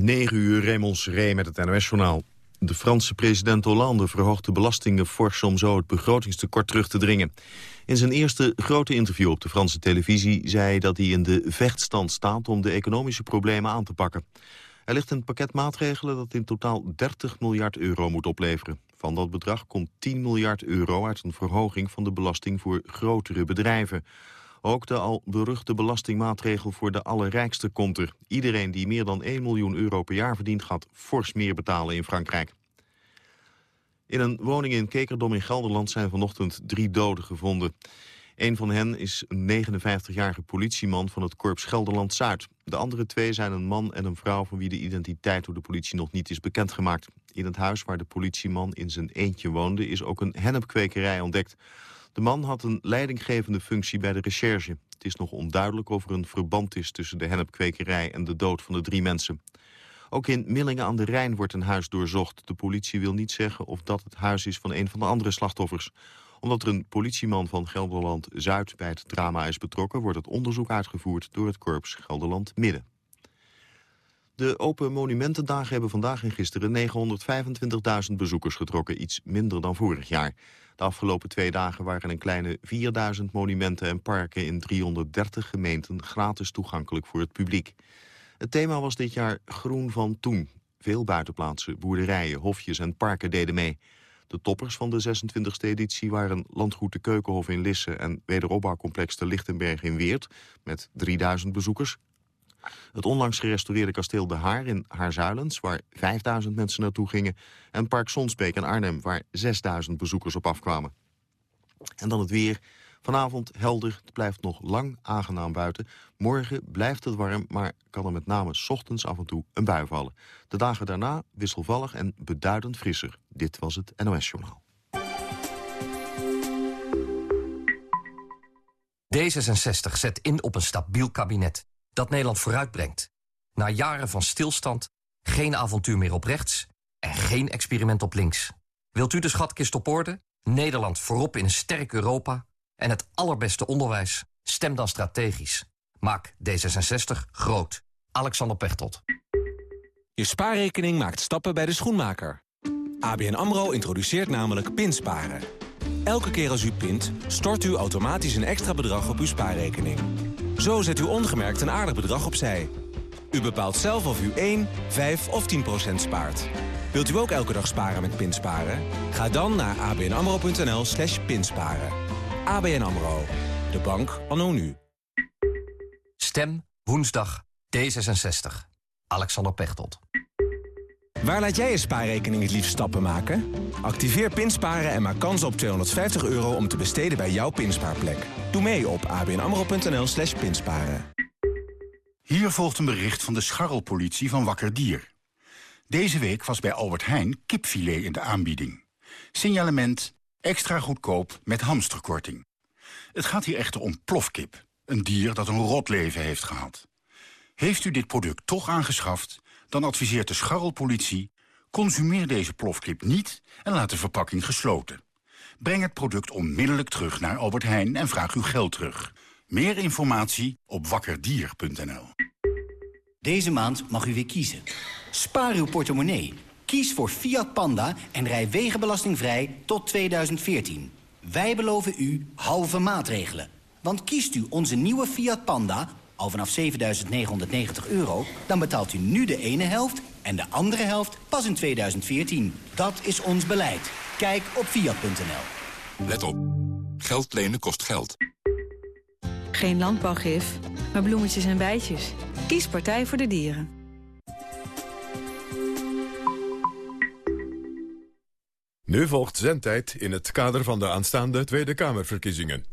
9 uur, Raymond Seré met het NOS-journaal. De Franse president Hollande verhoogt de belastingen fors om zo het begrotingstekort terug te dringen. In zijn eerste grote interview op de Franse televisie zei hij dat hij in de vechtstand staat om de economische problemen aan te pakken. Er ligt een pakket maatregelen dat in totaal 30 miljard euro moet opleveren. Van dat bedrag komt 10 miljard euro uit een verhoging van de belasting voor grotere bedrijven. Ook de al beruchte belastingmaatregel voor de allerrijkste komt er. Iedereen die meer dan 1 miljoen euro per jaar verdient... gaat fors meer betalen in Frankrijk. In een woning in Kekerdom in Gelderland zijn vanochtend drie doden gevonden. Een van hen is een 59-jarige politieman van het korps Gelderland-Zuid. De andere twee zijn een man en een vrouw van wie de identiteit door de politie nog niet is bekendgemaakt. In het huis waar de politieman in zijn eentje woonde is ook een hennepkwekerij ontdekt. De man had een leidinggevende functie bij de recherche. Het is nog onduidelijk of er een verband is tussen de hennepkwekerij en de dood van de drie mensen. Ook in Millingen aan de Rijn wordt een huis doorzocht. De politie wil niet zeggen of dat het huis is van een van de andere slachtoffers. Omdat er een politieman van Gelderland-Zuid bij het drama is betrokken... wordt het onderzoek uitgevoerd door het korps Gelderland-Midden. De Open Monumentendagen hebben vandaag en gisteren 925.000 bezoekers getrokken. Iets minder dan vorig jaar. De afgelopen twee dagen waren een kleine 4000 monumenten en parken in 330 gemeenten gratis toegankelijk voor het publiek. Het thema was dit jaar Groen van Toen. Veel buitenplaatsen, boerderijen, hofjes en parken deden mee. De toppers van de 26e editie waren Landgoed de Keukenhof in Lisse... en wederopbouwcomplex de Lichtenberg in Weert, met 3000 bezoekers. Het onlangs gerestaureerde kasteel De Haar in Haarzuilens... waar 5000 mensen naartoe gingen. En Park Sonsbeek in Arnhem, waar 6000 bezoekers op afkwamen. En dan het weer. Vanavond helder, het blijft nog lang aangenaam buiten. Morgen blijft het warm, maar kan er met name ochtends af en toe een bui vallen. De dagen daarna wisselvallig en beduidend frisser. Dit was het NOS Journaal. D66 zet in op een stabiel kabinet dat Nederland vooruitbrengt. Na jaren van stilstand, geen avontuur meer op rechts en geen experiment op links. Wilt u de schatkist op orde? Nederland voorop in een sterk Europa en het allerbeste onderwijs? Stem dan strategisch. Maak D66 groot. Alexander Pechtold. Je spaarrekening maakt stappen bij de schoenmaker. ABN AMRO introduceert namelijk pinsparen. Elke keer als u pint, stort u automatisch een extra bedrag op uw spaarrekening. Zo zet u ongemerkt een aardig bedrag opzij. U bepaalt zelf of u 1, 5 of 10 procent spaart. Wilt u ook elke dag sparen met Pinsparen? Ga dan naar abnamro.nl slash pinsparen. ABN AMRO. De bank anno nu. Stem woensdag D66. Alexander Pechtold. Waar laat jij je spaarrekening het liefst stappen maken? Activeer Pinsparen en maak kans op 250 euro om te besteden bij jouw pinspaarplek. Doe mee op abnamro.nl slash pinsparen. Hier volgt een bericht van de scharrelpolitie van Wakker Dier. Deze week was bij Albert Heijn kipfilet in de aanbieding. Signalement extra goedkoop met hamsterkorting. Het gaat hier echter om plofkip, een dier dat een rot leven heeft gehad. Heeft u dit product toch aangeschaft dan adviseert de scharrelpolitie... consumeer deze plofkip niet en laat de verpakking gesloten. Breng het product onmiddellijk terug naar Albert Heijn en vraag uw geld terug. Meer informatie op wakkerdier.nl. Deze maand mag u weer kiezen. Spaar uw portemonnee. Kies voor Fiat Panda en rij wegenbelastingvrij tot 2014. Wij beloven u halve maatregelen. Want kiest u onze nieuwe Fiat Panda al vanaf 7.990 euro... dan betaalt u nu de ene helft en de andere helft pas in 2014. Dat is ons beleid. Kijk op fiat.nl. Let op. Geld lenen kost geld. Geen landbouwgif, maar bloemetjes en bijtjes. Kies Partij voor de Dieren. Nu volgt zendtijd in het kader van de aanstaande Tweede Kamerverkiezingen.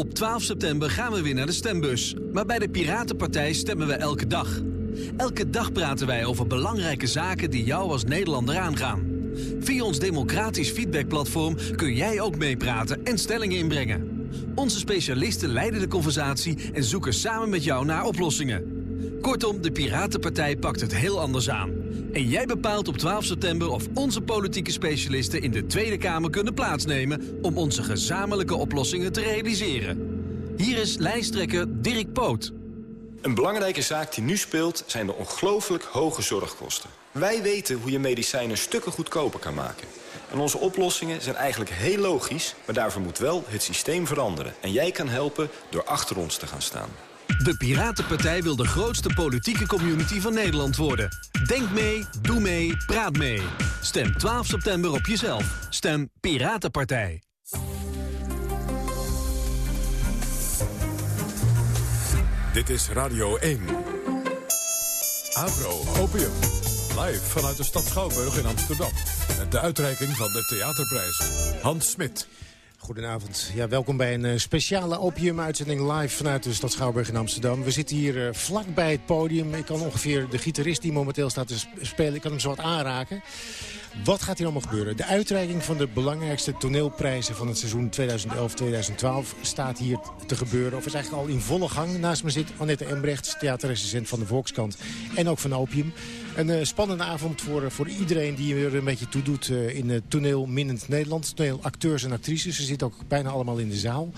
Op 12 september gaan we weer naar de stembus. Maar bij de Piratenpartij stemmen we elke dag. Elke dag praten wij over belangrijke zaken die jou als Nederlander aangaan. Via ons democratisch feedbackplatform kun jij ook meepraten en stellingen inbrengen. Onze specialisten leiden de conversatie en zoeken samen met jou naar oplossingen. Kortom, de Piratenpartij pakt het heel anders aan. En jij bepaalt op 12 september of onze politieke specialisten in de Tweede Kamer kunnen plaatsnemen om onze gezamenlijke oplossingen te realiseren. Hier is lijsttrekker Dirk Poot. Een belangrijke zaak die nu speelt zijn de ongelooflijk hoge zorgkosten. Wij weten hoe je medicijnen stukken goedkoper kan maken. En onze oplossingen zijn eigenlijk heel logisch... maar daarvoor moet wel het systeem veranderen. En jij kan helpen door achter ons te gaan staan. De Piratenpartij wil de grootste politieke community van Nederland worden. Denk mee, doe mee, praat mee. Stem 12 september op jezelf. Stem Piratenpartij. Dit is Radio 1. Avro, opium. Live vanuit de stad Schouwburg in Amsterdam. Met de uitreiking van de Theaterprijs. Hans Smit. Goedenavond. Ja, welkom bij een uh, speciale opium-uitzending live vanuit de stad Schouwburg in Amsterdam. We zitten hier uh, vlak bij het podium. Ik kan ongeveer de gitarist die momenteel staat te spelen, ik kan hem zo wat aanraken. Wat gaat hier allemaal gebeuren? De uitreiking van de belangrijkste toneelprijzen van het seizoen 2011-2012 staat hier te gebeuren. Of is eigenlijk al in volle gang. Naast me zit Annette Embrechts, theaterrecensent van de Volkskant en ook van Opium. Een uh, spannende avond voor, voor iedereen die er een beetje toe doet uh, in het toneel Minnend Nederland. Toneelacteurs en actrices. Ze zitten ook bijna allemaal in de zaal.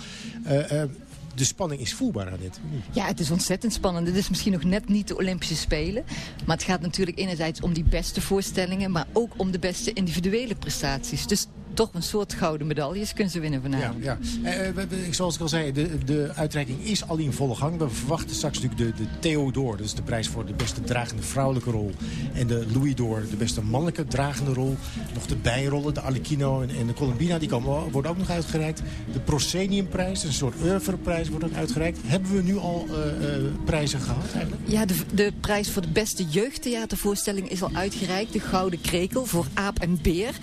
De spanning is voelbaar aan dit. Ja, het is ontzettend spannend. Het is misschien nog net niet de Olympische Spelen. Maar het gaat natuurlijk enerzijds om die beste voorstellingen... maar ook om de beste individuele prestaties. Dus toch een soort gouden medailles kunnen ze winnen vanavond. Ja, ja. Eh, zoals ik al zei, de, de uitreiking is al in volle gang. We verwachten straks natuurlijk de, de Theodor. Dat is de prijs voor de beste dragende vrouwelijke rol. En de Louis d'Or, de beste mannelijke dragende rol. Nog de bijrollen, de Alecchino en, en de Columbina, die komen, worden ook nog uitgereikt. De Prosceniumprijs, een soort oeuvreprijs, wordt ook uitgereikt. Hebben we nu al uh, uh, prijzen gehad eigenlijk? Ja, de, de prijs voor de beste jeugdtheatervoorstelling is al uitgereikt. De Gouden Krekel voor Aap en Beer.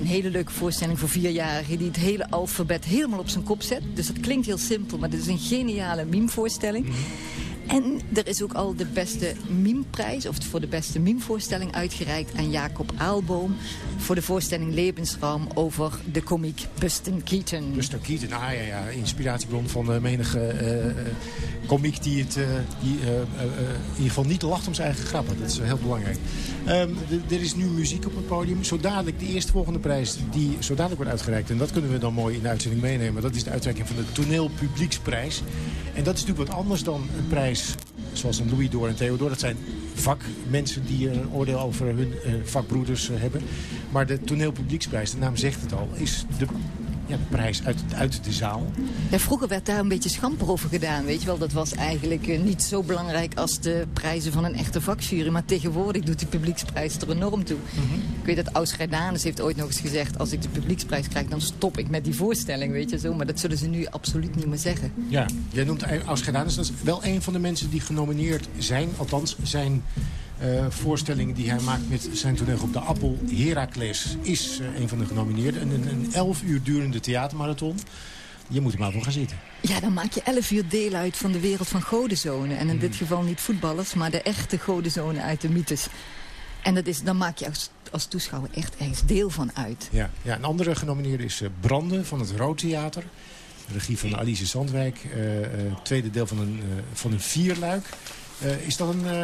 Een hele leuke voorstelling voor vierjarigen die het hele alfabet helemaal op zijn kop zet. Dus dat klinkt heel simpel, maar dit is een geniale meme-voorstelling. -hmm. En er is ook al de beste mimeprijs, of voor de beste mimevoorstelling uitgereikt aan Jacob Aalboom. Voor de voorstelling Levensraum over de komiek Buster Keaton. Buster Keaton, ah ja, ja. inspiratiebron van menige uh, komiek die, het, uh, die in ieder geval niet lacht om zijn eigen grappen. Dat is heel belangrijk. Um, er is nu muziek op het podium. Zo dadelijk de eerstvolgende prijs die zo dadelijk wordt uitgereikt. En dat kunnen we dan mooi in de uitzending meenemen. Dat is de uitreiking van de toneelpublieksprijs. En dat is natuurlijk wat anders dan een prijs zoals een Louis Door en Theodor. Dat zijn vakmensen die een oordeel over hun uh, vakbroeders uh, hebben. Maar de toneelpublieksprijs, de naam zegt het al, is de ja, de prijs uit, uit de zaal. Ja, vroeger werd daar een beetje schamper over gedaan. Weet je wel, dat was eigenlijk uh, niet zo belangrijk als de prijzen van een echte vakjury. Maar tegenwoordig doet die publieksprijs er enorm toe. Mm -hmm. Ik weet dat Ausgrijdanus heeft ooit nog eens gezegd... als ik de publieksprijs krijg, dan stop ik met die voorstelling, weet je zo. Maar dat zullen ze nu absoluut niet meer zeggen. Ja, jij noemt Ausgrijdanus. Dat is wel een van de mensen die genomineerd zijn. Althans, zijn... Uh, voorstelling die hij maakt met zijn toneelgroep De Appel. Heracles is uh, een van de genomineerden. Een, een elf uur durende theatermarathon. Je moet er maar voor gaan zitten. Ja, dan maak je elf uur deel uit van de wereld van godenzonen. En in mm. dit geval niet voetballers, maar de echte godenzonen uit de mythes. En dat is, dan maak je als, als toeschouwer echt ergens deel van uit. Ja, ja een andere genomineerde is uh, Branden van het Rood Theater. Regie van Alice Zandwijk. tweede deel van een, van een vierluik. Uh, is dat een... Uh,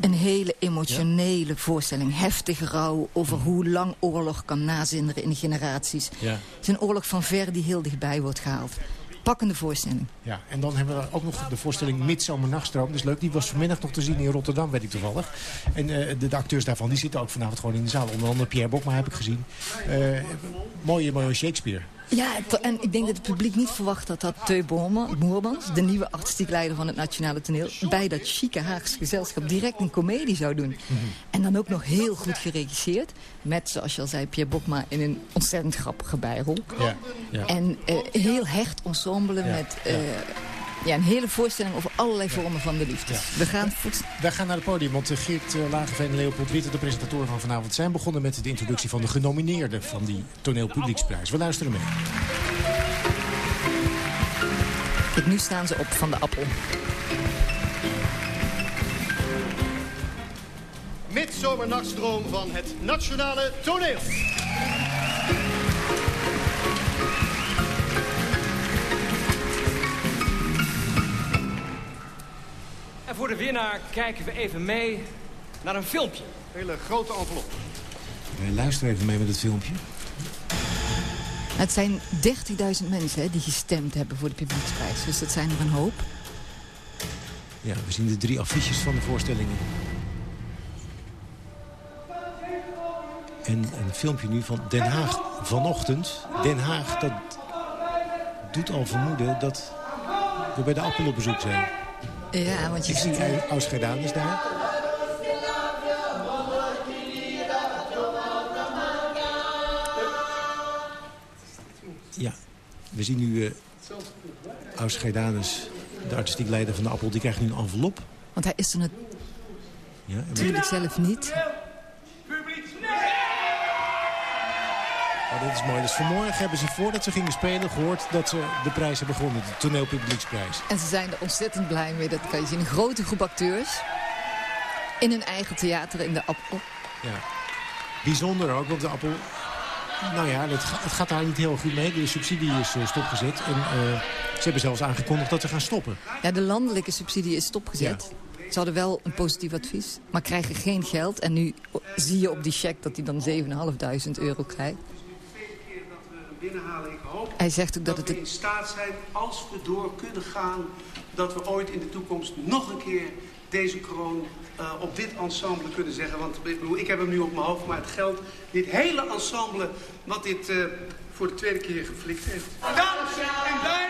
een hele emotionele ja? voorstelling. Heftig rouw over mm. hoe lang oorlog kan nazinderen in de generaties. Ja. Het is een oorlog van ver die heel dichtbij wordt gehaald. Pakkende voorstelling. Ja, en dan hebben we ook nog de voorstelling Midsomernachtstroom. Dat is leuk. Die was vanmiddag nog te zien in Rotterdam, weet ik toevallig. En uh, de, de, acteurs daarvan die zitten ook vanavond gewoon in de zaal. Onder andere Pierre Bokma heb ik gezien. mooie, mooie Shakespeare. Ja, en ik denk dat het publiek niet verwacht had dat Teu Moermans, de nieuwe artistiek leider van het Nationale Toneel, bij dat chique Haagse gezelschap direct een komedie zou doen. Mm -hmm. En dan ook nog heel goed geregisseerd. Met, zoals je al zei, Pierre Bokma in een ontzettend grappige bijrol. Ja, ja. En uh, heel hecht ensemble ja, met... Uh, ja, een hele voorstelling over allerlei vormen van de liefde. We, gaan We gaan naar het podium, want Geert Lageveen en Leopold Witte, de presentatoren van vanavond, zijn begonnen met de introductie van de genomineerden van die toneelpublieksprijs. We luisteren mee. Kijk, nu staan ze op van de appel. Midzomernachtsdroom van het Nationale Toneel. Voor de winnaar kijken we even mee naar een filmpje. Een hele grote envelop. We luisteren even mee met het filmpje. Het zijn 30.000 mensen hè, die gestemd hebben voor de publieksprijs. Dus dat zijn er een hoop. Ja, we zien de drie affiches van de voorstellingen. En een filmpje nu van Den Haag vanochtend. Den Haag, dat doet al vermoeden dat we bij de Appel op bezoek zijn. Ja, want je Ik ziet... zie eh, daar. Ja, we zien nu uh, Aus Geidanus, de artistiek leider van de Appel. Die krijgt nu een envelop. Want hij is er Ja, natuurlijk zelf niet. Oh, dit is mooi. Dus vanmorgen hebben ze voordat ze gingen spelen gehoord dat ze de prijs hebben gewonnen. De toneelpublieksprijs. En ze zijn er ontzettend blij mee. Dat kan je zien. Een grote groep acteurs. In hun eigen theater in de Appel. Ja. Bijzonder ook, want de Appel... Nou ja, het gaat daar niet heel goed mee. De subsidie is eh, stopgezet. En eh, ze hebben zelfs aangekondigd dat ze gaan stoppen. Ja, de landelijke subsidie is stopgezet. Ze hadden wel een positief advies, maar krijgen geen geld. En nu zie je op die cheque dat hij dan 7.500 euro krijgt. Binnenhalen. Ik hoop Hij zegt ook dat dat het... we in staat zijn, als we door kunnen gaan... dat we ooit in de toekomst nog een keer deze kroon eh, op dit ensemble kunnen zeggen. Want ik, bedoel, ik heb hem nu op mijn hoofd, maar het geldt dit hele ensemble... wat dit eh, voor de tweede keer geflikt heeft. En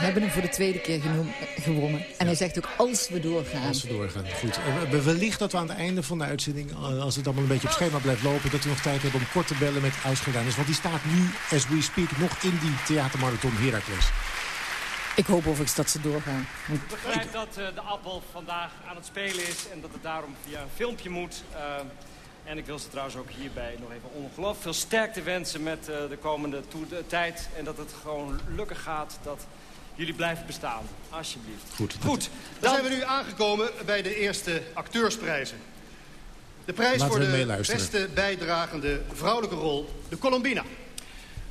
hebben hem voor de tweede keer genoem- gewonnen. En hij zegt ook, als we doorgaan. Als we doorgaan. Goed. En we- wellicht dat we aan het einde van de uitzending, eh, als het allemaal een beetje op schema blijft lopen, dat we nog tijd hebben om kort te bellen met Ausgedanis. Want die staat nu, as we speak, nog in die theatermarathon Heracles. Ik hoop overigens dat ze doorgaan. Want Ik begrijp dat eh, de appel vandaag aan het spelen is en dat het daarom via een filmpje moet. Eh, en ik wil ze trouwens ook hierbij nog even ongelooflijk veel sterkte wensen met eh, de komende tijd. En dat het gewoon lukken gaat dat jullie blijven bestaan. Alsjeblieft. Goed. Goed. Dan zijn we nu aangekomen bij de eerste acteursprijzen. De prijs Laten voor de beste bijdragende vrouwelijke rol, de Colombina.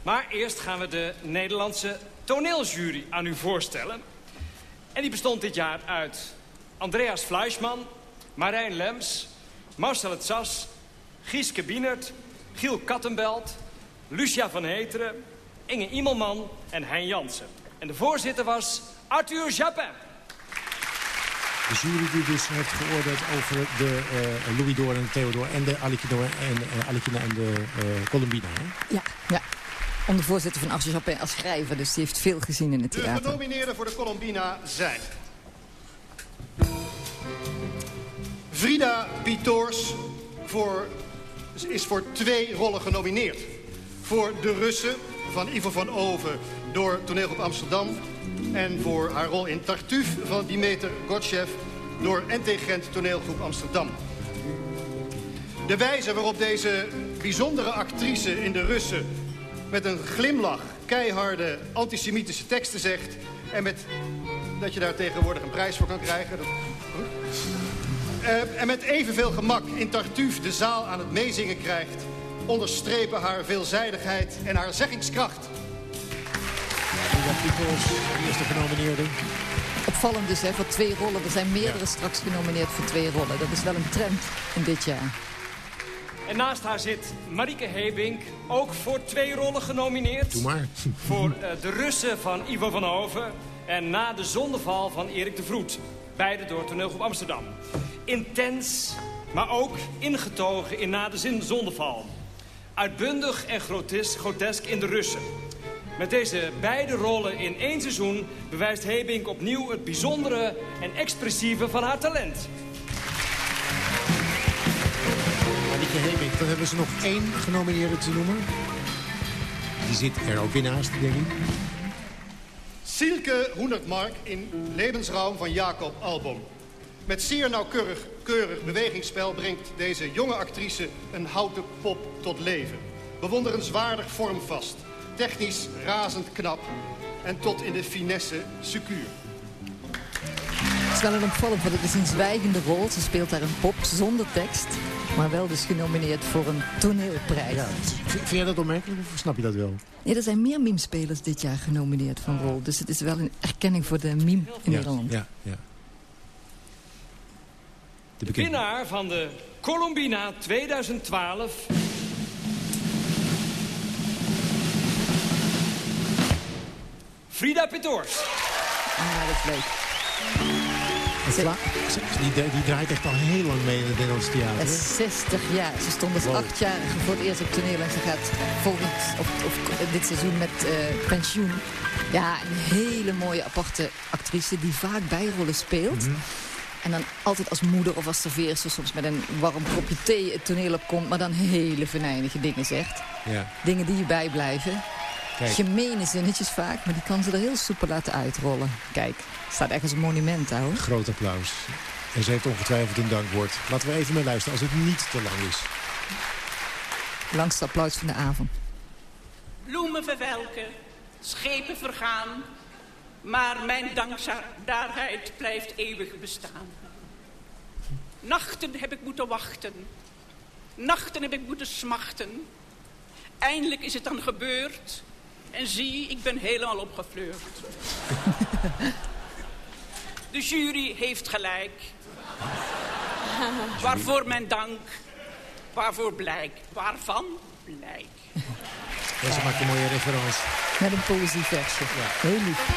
Maar eerst gaan we de Nederlandse toneeljury aan u voorstellen. En die bestond dit jaar uit Andreas Fleischman, Marijn Lems, Marcel het Sas, Gieske Bienert, Giel Kattenbelt, Lucia van Heteren, Inge Imelman en Hein Jansen. En de voorzitter was Arthur Japin. De jury die dus heeft geoordeeld over de eh, Louis Door en Theodor en de Alikina en, eh, Alikina en de eh, Colombina. Hè? ja, ja. Om de voorzitter van Arthur Japin als schrijver. Dus die heeft veel gezien in het De theater. genomineerden voor de Colombina zijn... Frida Pitoors voor, is voor twee rollen genomineerd. Voor De Russen van Ivo van Oven door Toneelgroep Amsterdam... en voor haar rol in Tartuffe van Dimeter Gottschev door NT Gent Toneelgroep Amsterdam. De wijze waarop deze bijzondere actrice in De Russen... met een glimlach keiharde antisemitische teksten zegt... en met, dat je daar tegenwoordig een prijs voor kan krijgen... Dat. Eh, en met evenveel gemak in Tartuffe de zaal aan het meezingen krijgt... onderstrepen haar veelzijdigheid en haar zeggingskracht. De eerste genomineerde. Opvallend dus, hè, voor twee rollen. Er zijn meerdere straks genomineerd voor twee rollen. Dat is wel een trend in dit jaar. En naast haar zit Marieke Hebink, ook voor twee rollen genomineerd. Doe maar. Voor eh, de Russen van Ivo van Hoven en na de zondeval van Erik de Vroet. Beide door toneelgroep Amsterdam. Intens, maar ook ingetogen in na de zin zondeval. Uitbundig en grotes- grotesk in de Russen. Met deze beide rollen in één seizoen bewijst Hebink opnieuw het bijzondere en expressieve van haar talent. Marieke Hemink, dan hebben ze nog één genomineerde te noemen. Die zit er ook weer naast, denk ik. Silke Hoenertmark in Levensraum van Jacob Albom. Met zeer nauwkeurig keurig bewegingsspel brengt deze jonge actrice een houten pop tot leven. Bewonderenswaardig vormvast, technisch razend knap en tot in de finesse secuur. Het is wel een opvallend, want het is een zwijgende rol. Ze speelt daar een pop zonder tekst. Maar wel dus genomineerd voor een toneelprijs. Ja, vind jij dat opmerkelijk of snap je dat wel? Nee, er zijn meer meme-spelers dit jaar genomineerd een rol. Dus het is wel een erkenning voor de meme in ja, Nederland. Ja, ja. De De winnaar van de Colombina 2012 Frida Pitoors. Ah, dat is leuk. Die, die, draait echt al heel lang mee in het Nederlands theater. 60 jaar. Ze stond als achtjarige voor het eerst op toneel. En ze gaat volgend, of, of dit seizoen met uh, pensioen. Ja, een hele mooie aparte actrice die vaak bijrollen speelt. Mm -hmm. En dan altijd als moeder of als serveerster soms met een warm kopje thee het toneel opkomt. Maar dan hele venijnige dingen zegt. Ja. Dingen die je bijblijven. Kijk. Gemene zinnetjes vaak, maar die kan ze er heel soepel laten uitrollen. Kijk, staat echt als een monument, hoor. Groot applaus. En ze heeft ongetwijfeld een dankwoord. Laten we even mee luisteren als het niet te lang is. Langste applaus van de avond. Bloemen verwelken, schepen vergaan, maar mijn dankbaarheid blijft eeuwig bestaan. Nachten heb ik moeten wachten. Nachten heb ik moeten smachten. Eindelijk is het dan gebeurd. En zie, ik ben helemaal opgefleurd. De jury heeft gelijk. Waarvoor mijn dank. Waarvoor blijk. Waarvan blijk. Deze maakt een mooie referentie. Met een poëzieversje. Ja. Heel lief.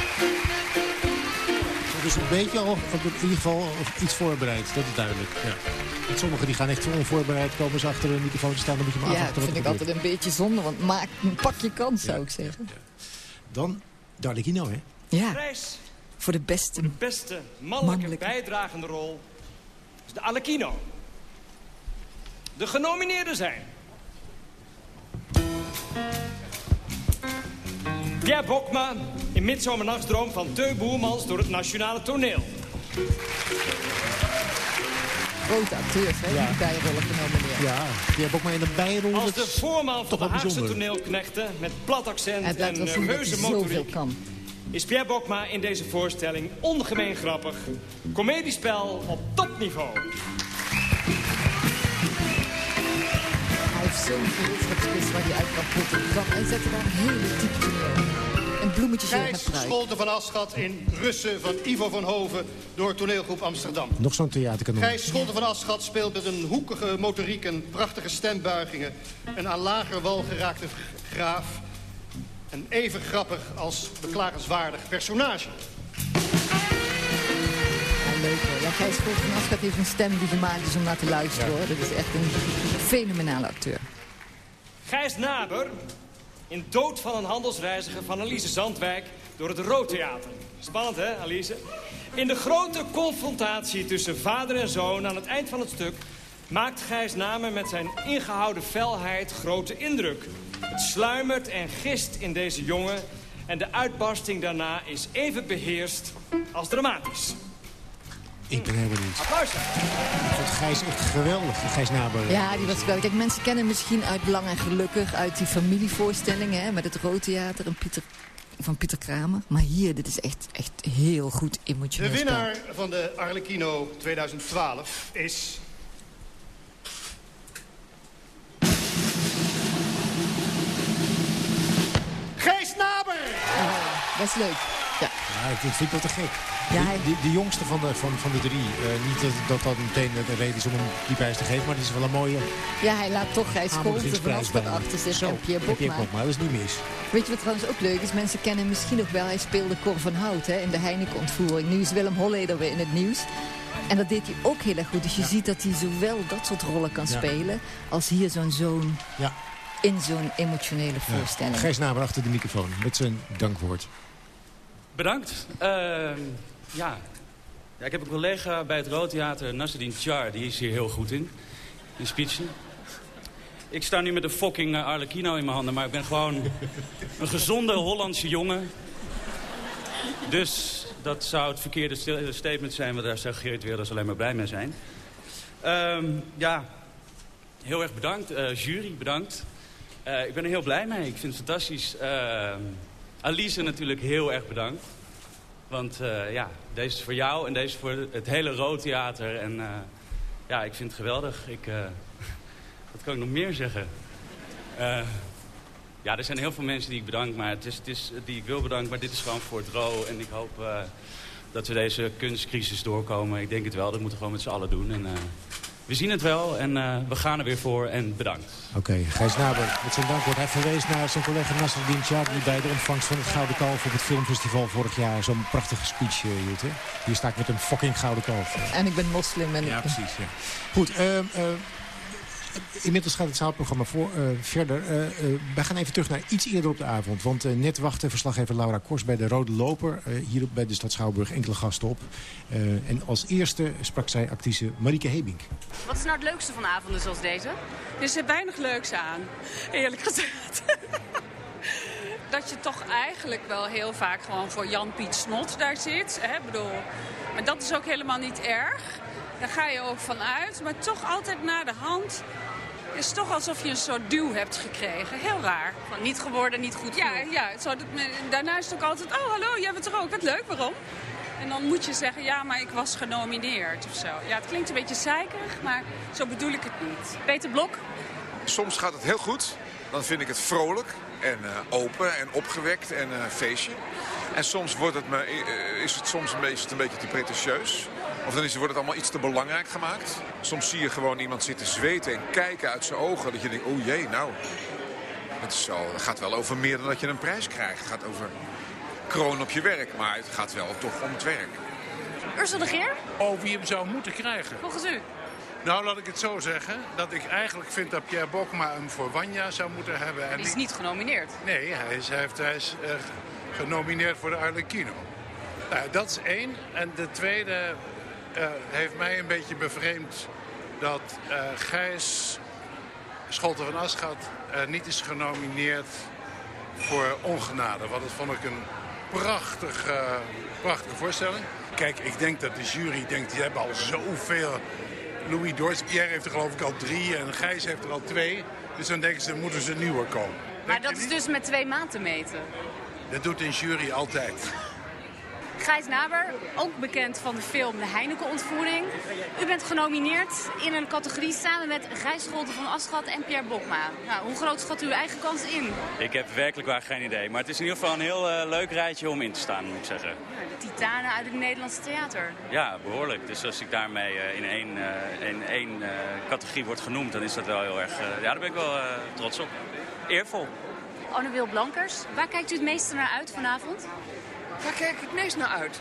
Dus een beetje al, in ieder geval iets voorbereid. Dat is duidelijk. Ja. Sommigen die gaan echt onvoorbereid komen ze achter een microfoon te staan. Dan moet je maar ja, afwachten dat vind ik altijd een beetje zonde. Want maak, pak je kans, zou ik zeggen. Dan Darlikino, hè? Ja. Voor de beste, Voor de beste mannelijke, mannelijke, bijdragende rol is de Alekino. De genomineerden zijn... Pierre Bokma in Midzomernachtsdroom van Teu Boermans door het Nationale Toneel. Grote acteurs, hè, ja. die bijrollen genomineerd. Ja, Pierre Bokma in de bijrol. Als de voorman van de Haagse toneelknechten met plat accent en nerveuze motoriek... is Pierre Bokma in deze voorstelling ongemeen grappig. Comediespel op topniveau. zo'n gereedschapskist waar hij uit kan putten. Hij zette daar een hele diep toneel. En bloemetjes met pruik. Scholte van Aschat in Russen van Ivo van Hoven door toneelgroep Amsterdam. Nog zo'n theaterkanon. Gijs Scholte van Aschat speelt met een hoekige motoriek en prachtige stembuigingen. Een aan lager wal geraakte graaf. Een even grappig als beklagenswaardig personage. leuk hoor. Ja, Gijs Scholte van Aschat heeft een stem die gemaakt is om naar te luisteren hoor. Dat is echt een fenomenale acteur. Gijs Naber in Dood van een handelsreiziger van Alice Zandwijk door het Roodtheater. Spannend, hè, Alice? In de grote confrontatie tussen vader en zoon aan het eind van het stuk... maakt Gijs Namer met zijn ingehouden felheid grote indruk. Het sluimert en gist in deze jongen... en de uitbarsting daarna is even beheerst als dramatisch. Ik ben helemaal niet. Applaus. Ik vond Gijs echt geweldig, Gijs Naber. Ja, die was geweldig. Kijk, mensen kennen misschien uit Lang en Gelukkig... uit die familievoorstellingen hè, met het Roodtheater en Pieter, van Pieter Kramer. Maar hier, dit is echt, echt heel goed emotioneel De winnaar van de Arlecchino 2012 is... Gijs Naber! Oh, dat is leuk. Ja. ja, ik vind het wel te gek. Ja, hij... de, jongste van de, van, van de drie. Uh, niet dat, dat dat meteen de reden is om hem die prijs te geven, maar het is wel een mooie... Ja, hij laat toch Gijs Scholten van achter zich Zo, en Pierre Bokma. Bokma. Dat is niet mis. Weet je wat trouwens ook leuk is? Mensen kennen misschien nog wel, hij speelde Cor van Hout hè, in de Heineken-ontvoering. Nu is Willem Holleder weer in het nieuws. En dat deed hij ook heel erg goed. Dus je ziet dat hij zowel dat soort rollen kan spelen... als hier zo'n zoon ja. in zo'n emotionele voorstelling. Gijs Naber achter de microfoon met zijn dankwoord. Bedankt. Uh, ja. ja, ik heb een collega bij het Roodtheater, Nasreddin Char, die is hier heel goed in. In speechen. Ik sta nu met een fucking uh, Arlecchino in mijn handen, maar ik ben gewoon een gezonde Hollandse jongen. Dus dat zou het verkeerde statement zijn, want daar zou Geert Wilders alleen maar blij mee zijn. Um, ja, heel erg bedankt. Uh, jury, bedankt. Ik ben er heel blij mee. Ik vind het fantastisch. Uh, Alice natuurlijk heel erg bedankt. Want uh, ja, deze is voor jou en deze is voor het hele Roodtheater. En uh, ja, ik vind het geweldig. Ik, uh, wat kan ik nog meer zeggen? ja, er zijn heel veel mensen die ik bedank, maar het is, het is, die ik wil bedanken. Maar dit is gewoon voor het Ro. En ik hoop dat we deze kunstcrisis doorkomen. Ik denk het wel, dat moeten we gewoon met z'n allen doen. En we zien het wel en uh, we gaan er weer voor en bedankt. Oké, okay, Gijs Naber, met zijn dankwoord. Hij verwees naar zijn collega Nasruddin Chadli bij de ontvangst van het Gouden Kalf op het filmfestival vorig jaar. Zo'n prachtige speech uh, hield, hè? Hier sta ik met een fucking Gouden Kalf. En ik ben moslim. En ja, ik... precies. Ja. Goed, uh, Inmiddels gaat het zaalprogramma voor, uh, verder. Uh, uh, wij gaan even terug naar iets eerder op de avond. Want net wachtte verslaggever Laura Kors bij de Rode Loper... hier bij de stad Schouwburg enkele gasten op. en als eerste sprak zij actrice Marieke Hebink. Wat is nou het leukste van avonden zoals deze? Er zit weinig leuks aan, eerlijk gezegd. dat je toch eigenlijk wel heel vaak gewoon voor Jan-Piet Snot daar zit. Hè? Bedoel, maar dat is ook helemaal niet erg. Daar ga je ook van uit. Maar toch altijd naar de hand is het toch alsof je een soort duw hebt gekregen. Heel raar. Van niet geworden, niet goed Ja, ja zo dat, daarna is het ook altijd... Oh, hallo, jij bent er ook. Wat leuk, waarom? En dan moet je zeggen, ja, maar ik was genomineerd of zo. Ja, het klinkt een beetje zeikerig, maar zo bedoel ik het niet. Peter Blok? Soms gaat het heel goed. Dan vind ik het vrolijk en uh, open en opgewekt en een uh, feestje. En soms wordt het me, uh, is het soms een beetje, een beetje te pretentieus. Of dan is, wordt het allemaal iets te belangrijk gemaakt. Soms zie je gewoon iemand zitten zweten en kijken uit zijn ogen. Dat je denkt, oh jee, nou. Het, is het gaat wel over meer dan dat je een prijs krijgt. Het gaat over kroon op je werk. Maar het gaat wel toch om het werk. Ursel de Geer? Oh, wie hem zou moeten krijgen. Volgens u? Nou, laat ik het zo zeggen. Dat ik eigenlijk vind dat Pierre Bokma hem voor Wanja zou moeten hebben. En die is niet genomineerd. Nee, hij is, hij heeft, hij is uh, genomineerd voor de Arlecchino. Nou, dat is één. En de tweede uh, heeft mij een beetje bevreemd dat uh, Gijs Scholten van Aschat uh, niet is genomineerd voor ongenade. Want dat vond ik een prachtige, prachtige voorstelling. Kijk, ik denk dat de jury denkt, die hebben al zoveel... Louis Pierre heeft er geloof ik al drie en Gijs heeft er al twee. Dus dan denken ze, moeten ze nieuwe komen. Maar dat is dus met twee maten meten? Dat doet een jury altijd. Gijs Naber, ook bekend van de film De Heineken-ontvoering. U bent genomineerd in een categorie samen met Gijs Scholten van Aschat en Pierre Bokma. Nou, hoe groot schat u uw eigen kans in? Ik heb werkelijk waar geen idee. Maar het is in ieder geval een heel uh, leuk rijtje om in te staan, moet ik zeggen. De titanen uit het Nederlandse theater. Ja, behoorlijk. Dus als ik daarmee uh, in één, uh, in één categorie word genoemd, dan is dat wel heel erg... ja, daar ben ik wel trots op. Eervol. Anne Wil Blankers, waar kijkt u het meeste naar uit vanavond? Waar kijk ik het meest naar uit?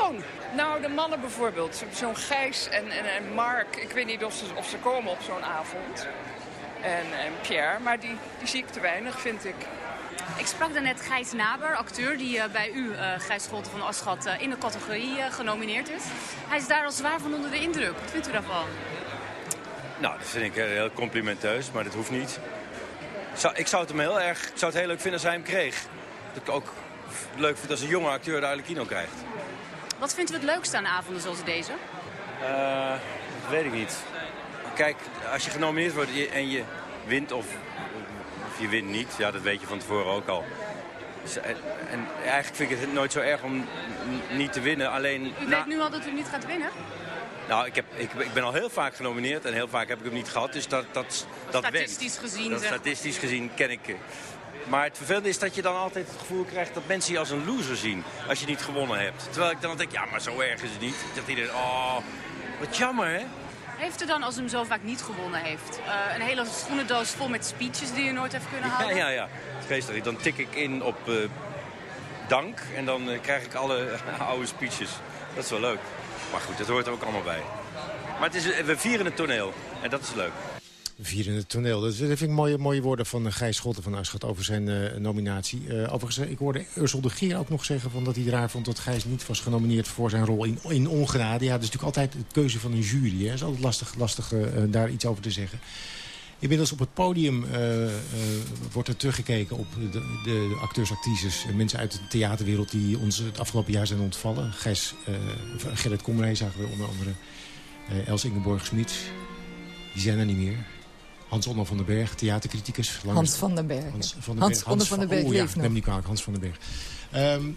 Oh, nou, de mannen bijvoorbeeld. Zo'n Gijs en, en, en, Mark. Ik weet niet of ze, of ze komen op zo'n avond. En, en Pierre, maar die, die zie ik te weinig, vind ik. Ik sprak daarnet Gijs Naber, acteur die uh, bij u, uh, Gijs Scholten van Aschat, uh, in de categorie genomineerd is. Hij is daar al zwaar van onder de indruk. Wat vindt u daarvan? Nou, dat vind ik heel complimenteus, maar dat hoeft niet. Zou, ik zou het hem heel erg, ik zou het heel leuk vinden als hij hem kreeg. Dat ik ook leuk vind als een jonge acteur de Arlecchino krijgt. Wat vindt u het leukste aan avonden zoals deze? Uh, dat weet ik niet. Kijk, als je genomineerd wordt en je wint of, of je wint niet, ja, dat weet je van tevoren ook al. Dus, en, en, eigenlijk vind ik het nooit zo erg om niet te winnen. Alleen, u weet nu al dat u niet gaat winnen? Nou, ik, heb, ik, ik, ben al heel vaak genomineerd en heel vaak heb ik hem niet gehad. Dus dat, dat, dat Statistisch went. gezien, dat, Statistisch gezien ken ik maar het vervelende is dat je dan altijd het gevoel krijgt dat mensen je als een loser zien. Als je niet gewonnen hebt. Terwijl ik dan denk, ja, maar zo erg is het niet. Dat iedereen, oh, wat jammer hè. Heeft u dan, als hem zo vaak niet gewonnen heeft, uh, een hele schoenendoos vol met speeches die u nooit heeft kunnen houden? Ja, ja, ja. Geestig. Dan tik ik in op uh, dank en dan uh, krijg ik alle oude speeches. Dat is wel leuk. Maar goed, dat hoort er ook allemaal bij. Maar het is, we vieren het toneel en dat is leuk. Vier in het toneel. Dat vind ik mooie, mooie woorden van Gijs Schotten van Aschat over zijn uh, nominatie. Uh, overigens, ik hoorde Ursel de Geer ook nog zeggen van dat hij raar vond dat Gijs niet was genomineerd voor zijn rol in, in ongenade. Ja, dat is natuurlijk altijd de keuze van een jury. Het is altijd lastig, lastig daar iets over te zeggen. Inmiddels op het podium wordt er teruggekeken op de, de acteurs, actrices, mensen uit de theaterwereld die ons het afgelopen jaar zijn ontvallen. Gijs, Gerrit Komrij zagen we onder andere. Els Ingeborg-Smit, die zijn er niet meer. Hans Onno van den Berg, theatercriticus. Hans van den Berg. Hans van den Hans Berg. Onno van den Berg oh, ja, ik ben niet kwalijk, Hans van den Berg. Um,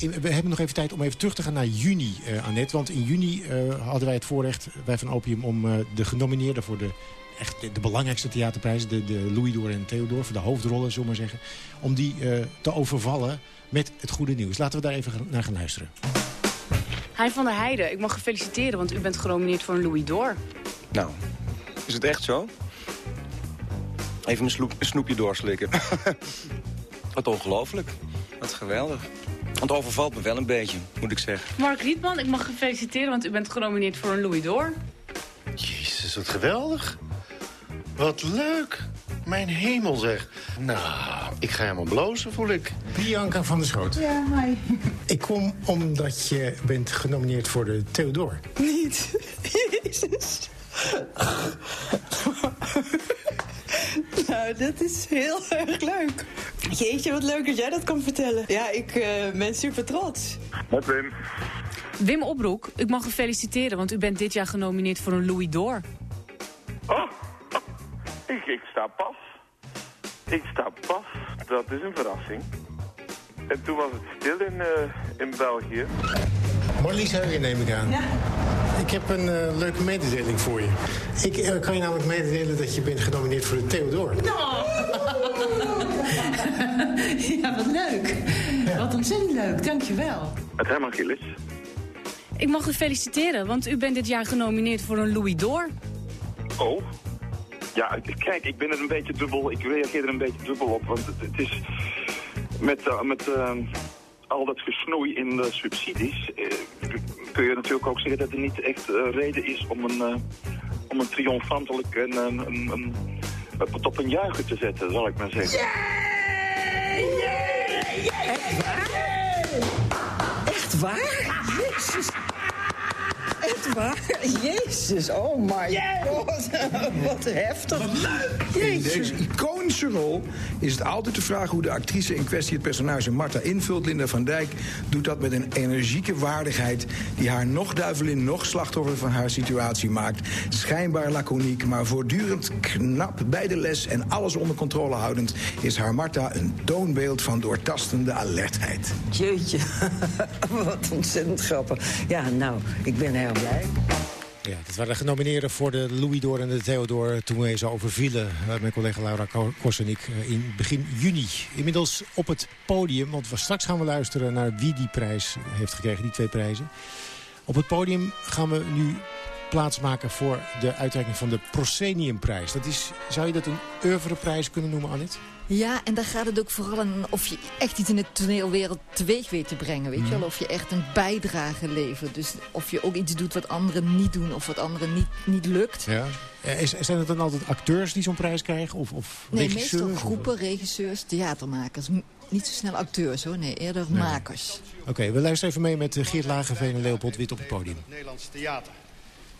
we hebben nog even tijd om even terug te gaan naar juni, uh, Annette. Want in juni uh, hadden wij het voorrecht, wij van Opium... om uh, de genomineerden voor de, echt de, de, belangrijkste theaterprijzen... de, de Louis Door en Theodor, voor de hoofdrollen, zullen we maar zeggen... om die te overvallen met het goede nieuws. Laten we daar even naar gaan luisteren. Hein van der Heijden, ik mag gefeliciteren, want u bent genomineerd voor een Louis Door. Nou, is het echt zo? Even een, sloep, een snoepje doorslikken. Wat ongelooflijk. Wat geweldig. Het overvalt me wel een beetje, moet ik zeggen. Mark Rietman, ik mag u feliciteren, want u bent genomineerd voor een Louis d'Or. Jezus, wat geweldig. Wat leuk. Mijn hemel zeg. Nou, ik ga helemaal blozen, voel ik. Bianca van der Schoot. Ja, hi. Ik kom omdat je bent genomineerd voor de Theodor. Niet. Jezus. nou, dat is heel erg leuk. Jeetje, wat leuk dat jij dat kan vertellen. Ja, ik uh, ben super trots. Met Wim. Wim Oproek, ik mag u feliciteren, want u bent dit jaar genomineerd voor een Louis d'Or. Oh, ik, ik sta pas. Ik sta pas. Dat is een verrassing. En toen was het stil in, uh, in België. Marlies Heugen neem ik aan. Ja. Ik heb een uh, leuke mededeling voor je. Ik uh, kan je namelijk mededelen dat je bent genomineerd voor de Theodor. Oh. ja, wat leuk. Ja. Wat ontzettend leuk, dankjewel. Het Herman Gillis. Ik mag u feliciteren, want u bent dit jaar genomineerd voor een Louis d'Or. Oh, ja, kijk, ik ben er een beetje dubbel, ik reageer er een beetje dubbel op, want het, het is met, uh, met uh, al dat gesnoei in de subsidies, uh, kun je natuurlijk ook zeggen dat er niet echt reden is om een, om een triomfantelijk en een, een, een, een, op een juichen te zetten, zal ik maar zeggen. Yeah! Yeah! Yeah! Echt waar? Echt waar? Jezus. Echt waar? Jezus, oh my god. Wat heftig. In deze iconische rol is het altijd de vraag hoe de actrice in kwestie het personage Marta invult. Linda van Dijk doet dat met een energieke waardigheid die haar nog duivelin, nog slachtoffer van haar situatie maakt. Schijnbaar laconiek, maar voortdurend knap bij de les en alles onder controle houdend is haar Marta een toonbeeld van doortastende alertheid. Jeetje, wat ontzettend grappig. Ja, nou, ik ben heel Ja, dat waren de genomineerden voor de Louis d'Or en de Theodor... toen we zo overvielen, mijn collega Laura Kors en ik, in begin juni. Inmiddels op het podium, want we straks gaan we luisteren... naar wie die prijs heeft gekregen, die twee prijzen. Op het podium gaan we nu plaatsmaken voor de uitreiking van de Prosceniumprijs. Dat is, zou je dat een oeuvreprijs kunnen noemen, Annette? Ja, en daar gaat het ook vooral om of je echt iets in de toneelwereld teweeg weet te brengen. Weet je wel? Of je echt een bijdrage levert. Dus of je ook iets doet wat anderen niet doen of wat anderen niet, niet lukt. Ja. Is, zijn het dan altijd acteurs die zo'n prijs krijgen? Of, of nee, regisseurs? meestal groepen, regisseurs, theatermakers. Niet zo snel acteurs hoor, nee, eerder nee. makers. Oké, okay, we luisteren even mee met Geert Lagerveen en Leopold Wit op het podium. Nederlands Theater.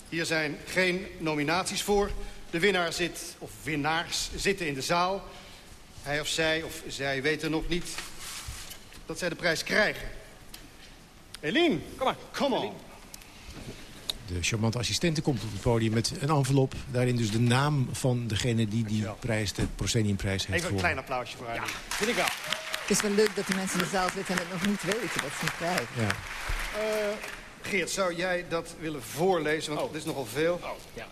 Hier zijn geen nominaties voor. De winnaar zit, of winnaars zitten in de zaal. Hij of zij, of zij weten nog niet dat zij de prijs krijgen. Eline, kom maar, kom on. De charmante assistente komt op het podium met een envelop. Daarin dus de naam van degene die die prijs, de Prosceniumprijs, heeft Even een klein applausje voor haar. Ja, vind ik wel. Het is wel leuk dat de mensen in de zaal zitten en het nog niet weten dat ze niet krijgen. Ja. Uh, Geert, zou jij dat willen voorlezen? Want oh. dit is nogal veel. Oh, ja.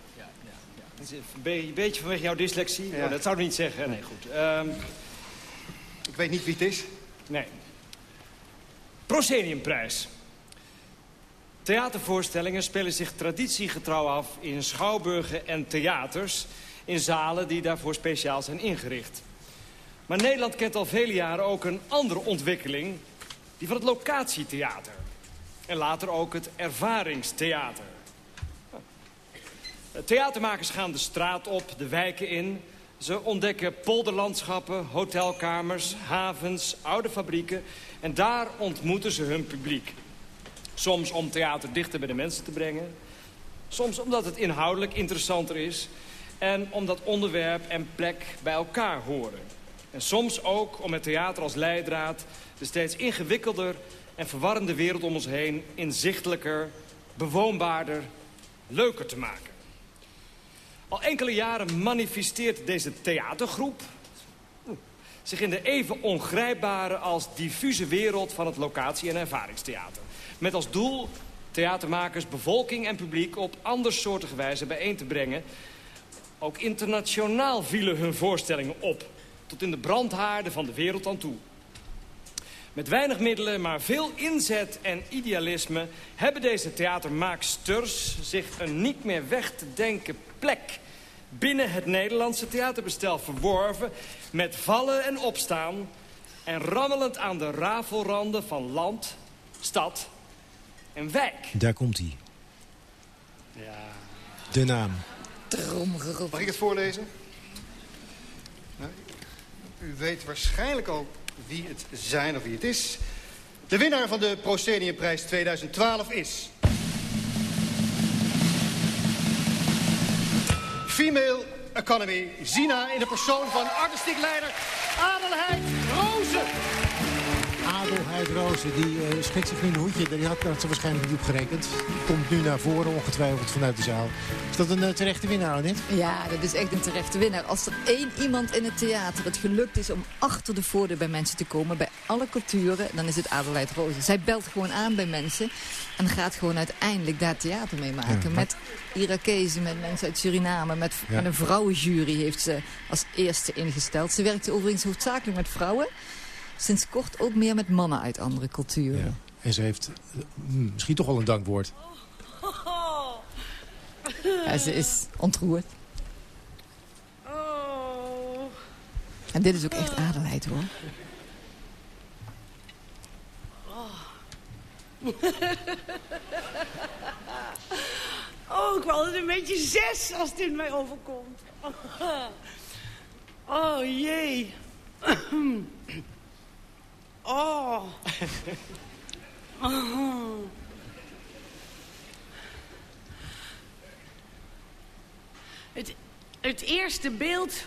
Een beetje vanwege jouw dyslexie. Ja. Oh, dat zou ik niet zeggen. Nee, goed. Um... Ik weet niet wie het is. Nee. Prosceniumprijs. Theatervoorstellingen spelen zich traditiegetrouw af in schouwburgen en theaters... in zalen die daarvoor speciaal zijn ingericht. Maar Nederland kent al vele jaren ook een andere ontwikkeling... die van het locatietheater. En later ook het ervaringstheater. Theatermakers gaan de straat op, de wijken in. Ze ontdekken polderlandschappen, hotelkamers, havens, oude fabrieken. En daar ontmoeten ze hun publiek. Soms om theater dichter bij de mensen te brengen. Soms omdat het inhoudelijk interessanter is. En omdat onderwerp en plek bij elkaar horen. En soms ook om het theater als leidraad... de steeds ingewikkelder en verwarrende wereld om ons heen... inzichtelijker, bewoonbaarder, leuker te maken. Al enkele jaren manifesteert deze theatergroep zich in de even ongrijpbare als diffuse wereld van het locatie- en ervaringstheater. Met als doel theatermakers, bevolking en publiek op andersoortige wijze bijeen te brengen. Ook internationaal vielen hun voorstellingen op, tot in de brandhaarden van de wereld aan toe. Met weinig middelen, maar veel inzet en idealisme... hebben deze theatermaaksters zich een niet meer weg te denken plek binnen het Nederlandse theaterbestel verworven... met vallen en opstaan en rammelend aan de rafelranden van land, stad en wijk. Daar komt hij. Ja. De naam. Mag ik het voorlezen? Nou, u weet waarschijnlijk al wie het zijn of wie het is. De winnaar van de Prosceniumprijs 2012 is... Female Economy. Zina in de persoon van artistiek leider Adelheid Rozen. Adelheid Rozen, die uh, schikt zich een hoedje. Die had, had ze waarschijnlijk niet opgerekend. Die komt nu naar voren, ongetwijfeld vanuit de zaal. Is dat een uh, terechte winnaar, niet? Ja, dat is echt een terechte winnaar. Als er één iemand in het theater het gelukt is om achter de voordeur bij mensen te komen... bij alle culturen, dan is het Adelheid Rozen. Zij belt gewoon aan bij mensen en gaat gewoon uiteindelijk daar theater mee maken. Ja, met Irakezen, met mensen uit Suriname, met, ja. met een vrouwenjury heeft ze als eerste ingesteld. Ze werkte overigens hoofdzakelijk met vrouwen sinds kort ook meer met mannen uit andere culturen. Ja. En ze heeft uh, misschien toch wel een dankwoord. Ja, ze is ontroerd. Oh. En dit is ook echt adelheid, hoor. Oh, ik wil altijd een beetje zes als dit mij overkomt. Oh, jee. Oh. oh. Het, het eerste beeld...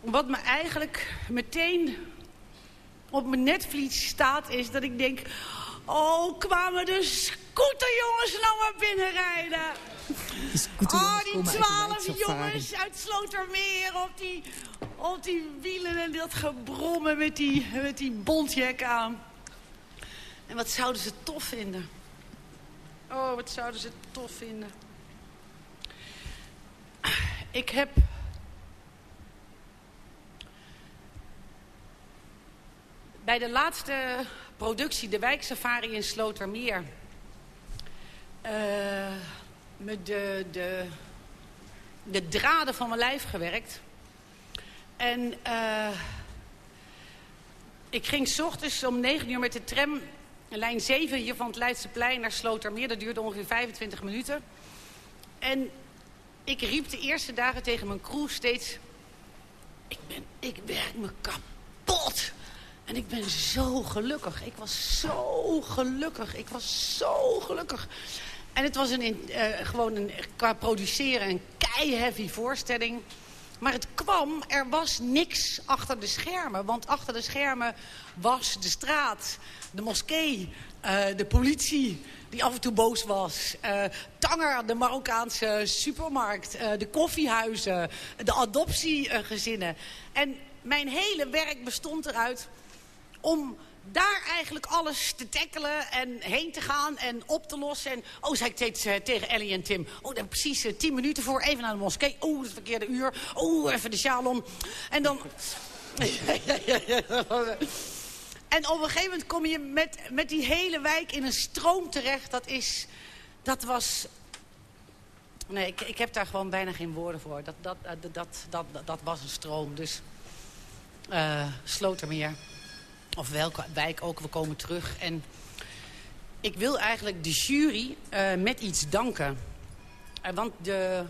Wat me eigenlijk meteen op mijn netvlies staat... is dat ik denk... Oh, kwamen de scooterjongens nou maar binnenrijden. Oh, die twaalf jongens uit Slotermeer op die, op die wielen en dat gebrommen met die, met die bontjek aan. En wat zouden ze tof vinden. Oh, wat zouden ze tof vinden. Ik heb... Bij de laatste productie, de wijksafari in Slotermeer... Uh, me de, de, de draden van mijn lijf gewerkt. En uh, ik ging s ochtends om 9 uur met de tram... lijn 7 hier van het Leidseplein naar Slotermeer. Dat duurde ongeveer 25 minuten. En ik riep de eerste dagen tegen mijn crew steeds... Ik, ben, ik werk me kapot. En ik ben zo gelukkig. Ik was zo gelukkig. Ik was zo gelukkig. En het was een, uh, gewoon een, qua produceren een kei-heavy voorstelling. Maar het kwam, er was niks achter de schermen. Want achter de schermen was de straat, de moskee, uh, de politie die af en toe boos was. Uh, Tanger, de Marokkaanse supermarkt, de koffiehuizen, de adoptiegezinnen. En mijn hele werk bestond eruit om daar eigenlijk alles te tackelen en heen te gaan en op te lossen. En, oh, zei ik tegen Ellie en Tim. Oh, daar precies uh, tien minuten voor. Even naar de moskee. Oh, het verkeerde uur. Oh, even de sjaal om. En dan... en op een gegeven moment kom je met, met die hele wijk in een stroom terecht. Dat is... Dat was... Nee, ik, ik heb daar gewoon bijna geen woorden voor. Dat, dat, dat, dat, dat, dat was een stroom. Dus... Uh, Slotermeer of welke wijk ook, we komen terug. En ik wil eigenlijk de jury uh, met iets danken. Uh, want de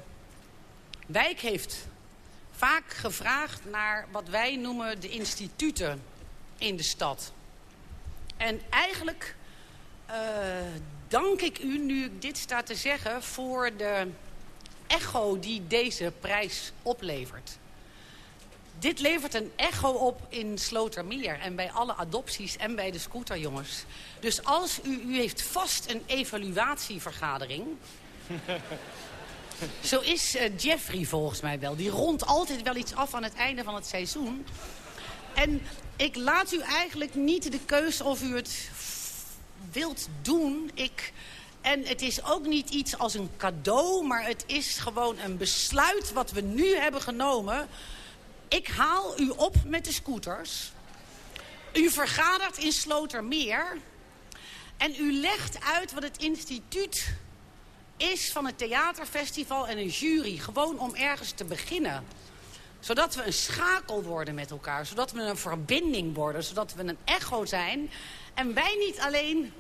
wijk heeft vaak gevraagd naar wat wij noemen de instituten in de stad. En eigenlijk uh, dank ik u, nu ik dit sta te zeggen, voor de echo die deze prijs oplevert. Dit levert een echo op in Slotermeer en bij alle adopties en bij de scooterjongens. Dus als u, u heeft vast een evaluatievergadering... Zo is uh, Jeffrey volgens mij wel. Die rondt altijd wel iets af aan het einde van het seizoen. En ik laat u eigenlijk niet de keuze of u het wilt doen. Ik, en het is ook niet iets als een cadeau, maar het is gewoon een besluit wat we nu hebben genomen ik haal u op met de scooters. U vergadert in Slotermeer. En u legt uit wat het instituut is van het theaterfestival en een jury. Gewoon om ergens te beginnen. Zodat we een schakel worden met elkaar. Zodat we een verbinding worden. Zodat we een echo zijn. En wij niet alleen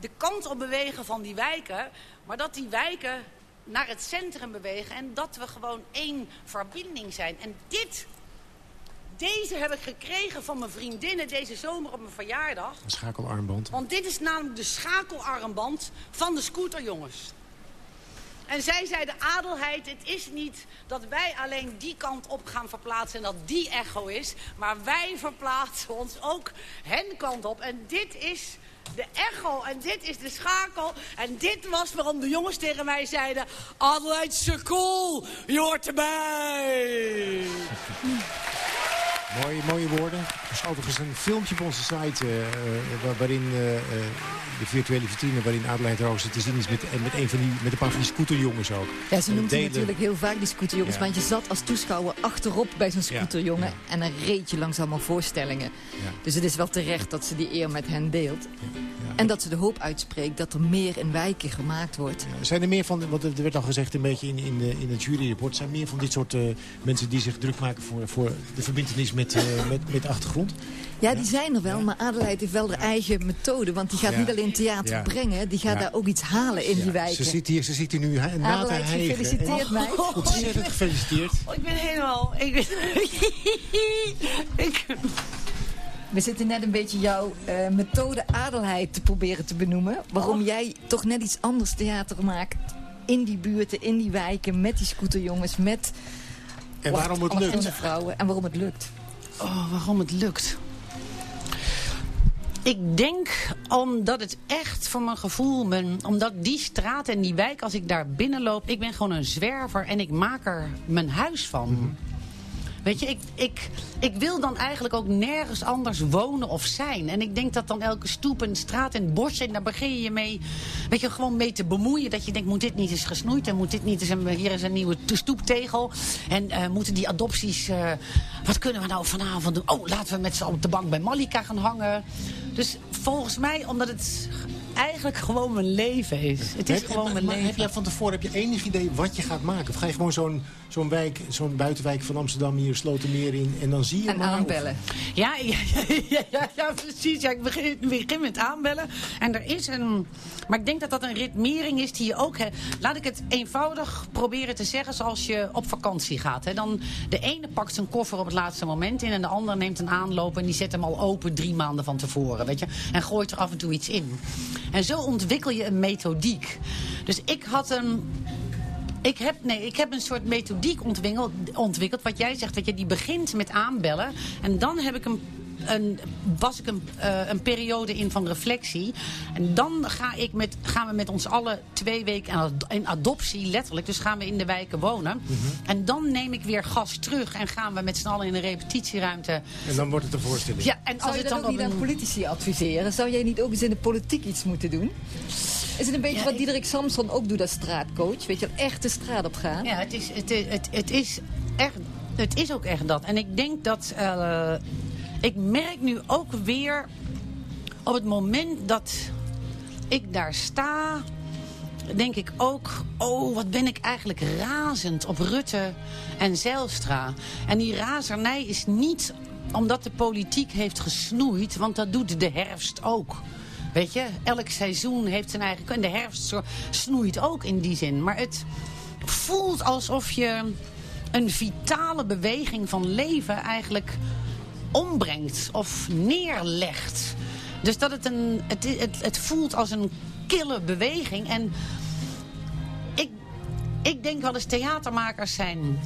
de kant op bewegen van die wijken. Maar dat die wijken naar het centrum bewegen. En dat we gewoon één verbinding zijn. En dit, deze heb ik gekregen van mijn vriendinnen deze zomer op mijn verjaardag. Een schakelarmband. Want dit is namelijk de schakelarmband van de scooterjongens. En zij zei de adelheid, het is niet dat wij alleen die kant op gaan verplaatsen en dat die echo is. Maar wij verplaatsen ons ook hen kant op. En dit is de echo en dit is de schakel. En dit was waarom de jongens tegen mij zeiden... Adelheid cool, je hoort erbij. Mooie, mooie woorden. Er is overigens een filmpje op onze site uh, waar, waarin uh, uh, de virtuele vitrine waarin Adelheid Roos te zien is met, met, een van die, met een paar van die scooterjongens ook. Ja, ze noemt delen... natuurlijk heel vaak die scooterjongens, ja. want je zat als toeschouwer achterop bij zo'n scooterjongen ja, en dan reed je langzaam al voorstellingen. Dus het is wel terecht dat ze die eer met hen deelt. En dat ze de hoop uitspreekt dat er meer in wijken gemaakt wordt. Zijn er meer van, want er werd al gezegd een beetje in, in, in het juryrapport... zijn meer van dit soort uh, mensen die zich druk maken voor, voor de verbindenis met, uh, met, met de achtergrond? Ja, die zijn er wel, maar Adelheid heeft wel haar eigen methode. Want die gaat ja. niet alleen theater ja. brengen, die gaat daar ook iets halen in die wijken. Ze zit hier, ze zit hier nu na te Adelheid, gefeliciteerd en, mij. Oh, ontzettend gefeliciteerd. Oh, ik ben helemaal... Ik ben... ik... We zitten net een beetje jouw uh, methode adelheid te proberen te benoemen. Waarom oh. jij toch net iets anders theater maakt. In die buurten, in die wijken, met die scooterjongens, met... En waarom het lukt. vrouwen en waarom het lukt. Oh, waarom het lukt. Ik denk omdat het echt voor mijn gevoel... Ben, omdat die straat en die wijk, als ik daar binnenloop... ik ben gewoon een zwerver en ik maak er mijn huis van. -hmm. Weet je, ik, ik, ik wil dan eigenlijk ook nergens anders wonen of zijn. En ik denk dat dan elke stoep en straat en bos... en daar begin je mee, weet je, gewoon mee te bemoeien. Dat je denkt, moet dit niet eens gesnoeid? En moet dit niet eens, een, hier is een nieuwe stoeptegel. En uh, moeten die adopties... Uh, wat kunnen we nou vanavond doen? Oh, laten we met z'n op de bank bij Malika gaan hangen. Dus volgens mij, omdat het eigenlijk gewoon mijn leven is. Het is heb, gewoon mijn maar leven. Heb jij van tevoren heb je enig idee wat je gaat maken? Of ga je gewoon zo'n zo'n wijk, zo'n buitenwijk van Amsterdam hier, Slotermeer in... en dan zie je en maar... aanbellen. Ja, ja, ja, ja, ja, precies. Ja, ik begin, begin met aanbellen. En er is een... Maar ik denk dat dat een ritmering is die je ook... He, laat ik het eenvoudig proberen te zeggen zoals je op vakantie gaat. Hè. Dan, de ene pakt zijn koffer op het laatste moment in... en de ander neemt een aanloop en die zet hem al open drie maanden van tevoren. Weet je? En gooit er af en toe iets in. En zo ontwikkel je een methodiek. Dus ik had een... Ik heb, nee, ik heb een soort methodiek ontwikkeld, ontwikkeld. Wat jij zegt, dat je die begint met aanbellen. En dan heb ik een een, was ik een, uh, een periode in van reflectie. En dan ga ik met, gaan we met ons allen twee weken in adoptie, letterlijk. Dus gaan we in de wijken wonen. Mm -hmm. En dan neem ik weer gas terug en gaan we met z'n allen in een repetitieruimte. En dan wordt het een voorstelling. Ja, en als Zou je dan ook niet een... aan politici adviseren? Zou jij niet ook eens in de politiek iets moeten doen? Is het een beetje ja, wat ik... Diederik Samson ook doet als straatcoach? Weet je, echt de straat op gaan? Ja, het is, het, het, het is echt... Het is ook echt dat. En ik denk dat... Uh, ik merk nu ook weer op het moment dat ik daar sta, denk ik ook, oh wat ben ik eigenlijk razend op Rutte en Zijlstra. En die razernij is niet omdat de politiek heeft gesnoeid, want dat doet de herfst ook. Weet je, elk seizoen heeft zijn eigen... En de herfst snoeit ook in die zin. Maar het voelt alsof je een vitale beweging van leven eigenlijk ombrengt of neerlegt. Dus dat het een. Het, het, het voelt als een kille beweging. En ik, ik denk wel eens theatermakers zijn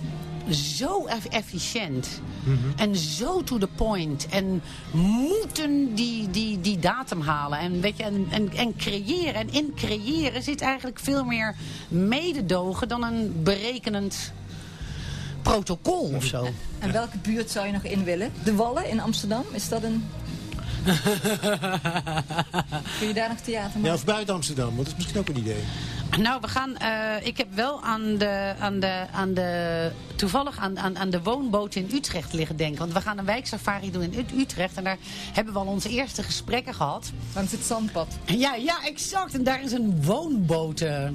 zo efficiënt. Mm -hmm. En zo to the point. En moeten die, die, die datum halen. En, weet je, en, en, en creëren. En in creëren zit eigenlijk veel meer mededogen dan een berekenend protocol of zo. En welke buurt zou je nog in willen? De Wallen in Amsterdam? Is dat een... Kun je daar nog theater maken? Ja, of buiten Amsterdam, want dat is misschien ook een idee. Nou, we gaan. eh, ik heb wel aan de, aan de, aan de, toevallig aan, aan, aan de woonboot in Utrecht liggen denken. Want we gaan een wijksafari doen in Utrecht. En daar hebben we al onze eerste gesprekken gehad. Langs het zandpad. Ja, ja, exact. En daar is een woonboot. eh,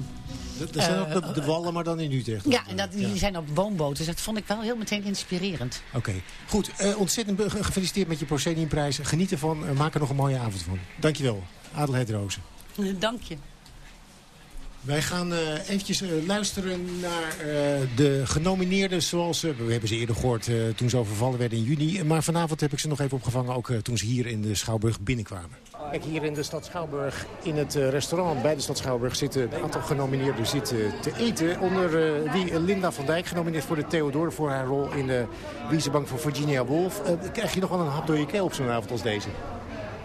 Dat zijn eh, ook de, de wallen, maar dan in Utrecht. ja, en dat, die zijn op woonboten. Dus dat vond ik wel heel meteen inspirerend. Oké, goed. eh, ontzettend gefeliciteerd met je Prosceniumprijs. Geniet ervan. en maak er nog een mooie avond van. Dankjewel. Adelheid Rozen. Dank je. Wij gaan eh, eventjes eh, luisteren naar eh, de genomineerden zoals... we hebben ze eerder gehoord eh, toen ze overvallen werden in juni. Maar vanavond heb ik ze nog even opgevangen, ook eh, toen ze hier in de Schouwburg binnenkwamen. Kijk, hier in de stad Schouwburg, in het eh, restaurant bij de stad Schouwburg... zitten een aantal genomineerden zitten te eten. Onder eh, wie Linda van Dijk, genomineerd voor de Theodore... voor haar rol in de Wiezenbank van Virginia Woolf. Krijg je nog wel een hap door je keel op zo'n avond als deze?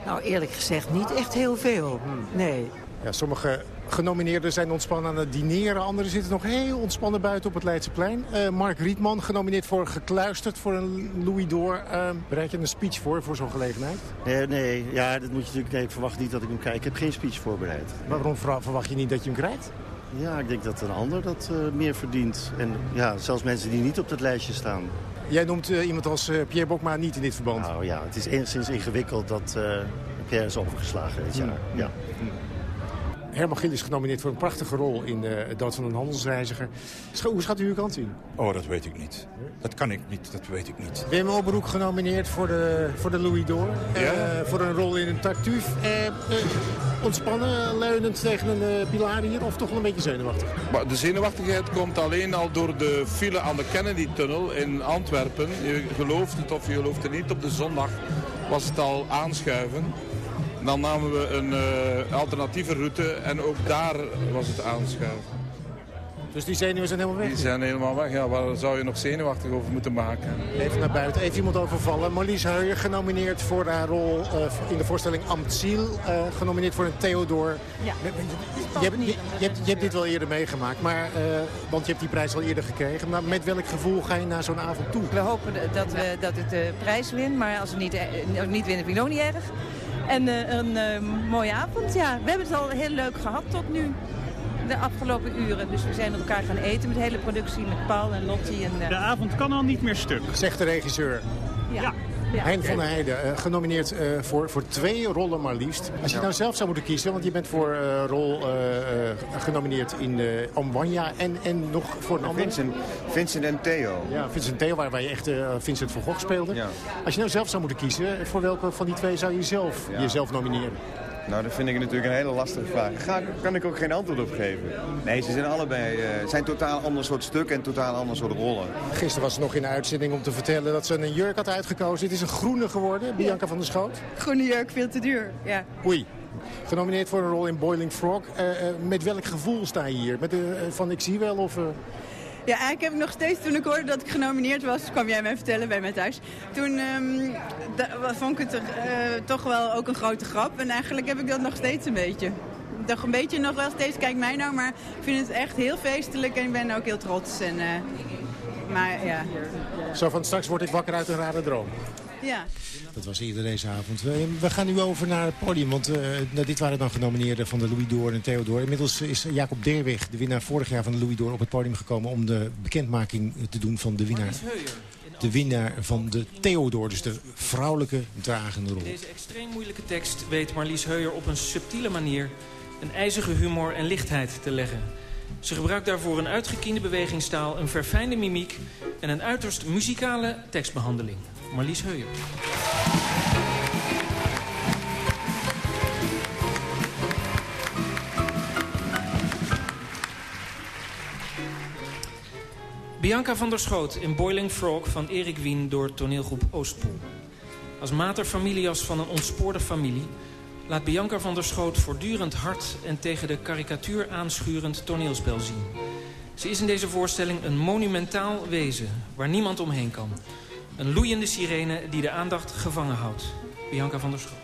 Nou, eerlijk gezegd niet echt heel veel. Nee. Ja, sommige genomineerden zijn ontspannen aan het dineren. Anderen zitten nog heel ontspannen buiten op het Leidseplein. Eh Mark Rietman, genomineerd voor Gekluisterd voor een Louis d'Or. Eh, bereid je een speech voor, voor zo'n gelegenheid? Nee, nee, ja, dat moet je natuurlijk. Nee, ik verwacht niet dat ik hem krijg. Ik heb geen speech voorbereid. Waarom verwa- verwacht je niet dat je hem krijgt? Ja, ik denk dat een ander dat eh, meer verdient. En ja, zelfs mensen die niet op dat lijstje staan. Jij noemt eh, iemand als eh, Pierre Bokma niet in dit verband. Nou ja, het is enigszins ingewikkeld dat eh, Pierre is overgeslagen dit jaar. Ja. Herman Gill is genomineerd voor een prachtige rol in eh, Het Dood van een Handelsreiziger. Scho- Hoe schat u uw kans in? Oh, dat weet ik niet. Dat kan ik niet, dat weet ik niet. Wim Oberoek genomineerd voor de, voor de Louis d'Or. Eh, voor een rol in een tartuffe. Eh, ontspannen, leunend tegen een eh, pilaar hier of toch wel een beetje zenuwachtig? Maar de zenuwachtigheid komt alleen al door de file aan de Kennedy-tunnel in Antwerpen. Je gelooft het of je gelooft het niet, op de zondag was het al aanschuiven. Dan namen we een eh, alternatieve route en ook daar was het aanschuiven. Dus die zenuwen zijn helemaal weg? Die zijn helemaal weg. Ja, waar zou je nog zenuwachtig over moeten maken? Even naar buiten, even iemand overvallen. Marlies Heuijer, genomineerd voor haar rol eh, in de voorstelling Amtziel. eh genomineerd voor een Theodor. Ja. Je hebt, je, je hebt, je hebt dit wel eerder meegemaakt, maar, eh, want je hebt die prijs al eerder gekregen. Maar met welk gevoel ga je naar zo'n avond toe? We hopen dat, we, dat het de prijs wint, maar als we niet, niet winnen, vind ik het ook niet erg. En eh, een eh, mooie avond, ja. We hebben het al heel leuk gehad tot nu, de afgelopen uren. Dus we zijn met elkaar gaan eten met de hele productie, met Paul en Lottie. En, eh, De avond kan al niet meer stuk. Zegt de regisseur. ja. ja. Hein van der Heijden, eh, genomineerd eh, voor, voor twee rollen maar liefst. Als je nou zelf zou moeten kiezen, want je bent voor eh, rol eh, eh, genomineerd in uh, Omwanya en, en nog voor een andere. Vincent, Vincent en Theo. Ja, Vincent Theo, waar, waar je echt eh, Vincent van Gogh speelde. Ja. Als je nou zelf zou moeten kiezen, voor welke van die twee zou je zelf Ja. jezelf nomineren? Nou, dat vind ik natuurlijk een hele lastige vraag. Daar kan ik ook geen antwoord op geven. Nee, ze zijn allebei eh, zijn totaal ander soort stukken en totaal ander soort rollen. Gisteren was ze nog in de uitzending om te vertellen dat ze een jurk had uitgekozen. Het is een groene geworden, Bianca van der Schoot. Groene jurk, veel te duur. Ja. Oei. Genomineerd voor een rol in Boiling Frog. Eh, eh, met welk gevoel sta je hier? Met de, eh, van ik zie wel of... Ja, eigenlijk heb ik nog steeds, toen ik hoorde dat ik genomineerd was, kwam jij mij vertellen bij mij thuis. Toen ehm, vond ik het eh, toch wel ook een grote grap. En eigenlijk heb ik dat nog steeds een beetje. Toch een beetje nog wel steeds, kijk mij nou, maar ik vind het echt heel feestelijk en ik ben ook heel trots. En, eh, maar ja. Zo van straks word ik wakker uit een rare droom. Ja. Dat was eerder deze avond. We, we gaan nu over naar het podium, want eh, nou, dit waren dan genomineerden van de Louis d'Or en Theodor. Inmiddels is Jacob Derwig, de winnaar vorig jaar van de Louis d'Or, op het podium gekomen om de bekendmaking te doen van de winnaar. De winnaar van de Theodor, dus de vrouwelijke dragende rol. Deze extreem moeilijke tekst weet Marlies Heuyer op een subtiele manier een ijzige humor en lichtheid te leggen. Ze gebruikt daarvoor een uitgekiende bewegingstaal, een verfijnde mimiek en een uiterst muzikale tekstbehandeling. Marlies Heuyer. Bianca van der Schoot in Boiling Frog van Erik Wien door toneelgroep Oostpool. Als mater familias van een ontspoorde familie... laat Bianca van der Schoot voortdurend hard en tegen de karikatuur aanschurend toneelspel zien. Ze is in deze voorstelling een monumentaal wezen waar niemand omheen kan. Een loeiende sirene die de aandacht gevangen houdt. Bianca van der Schoot.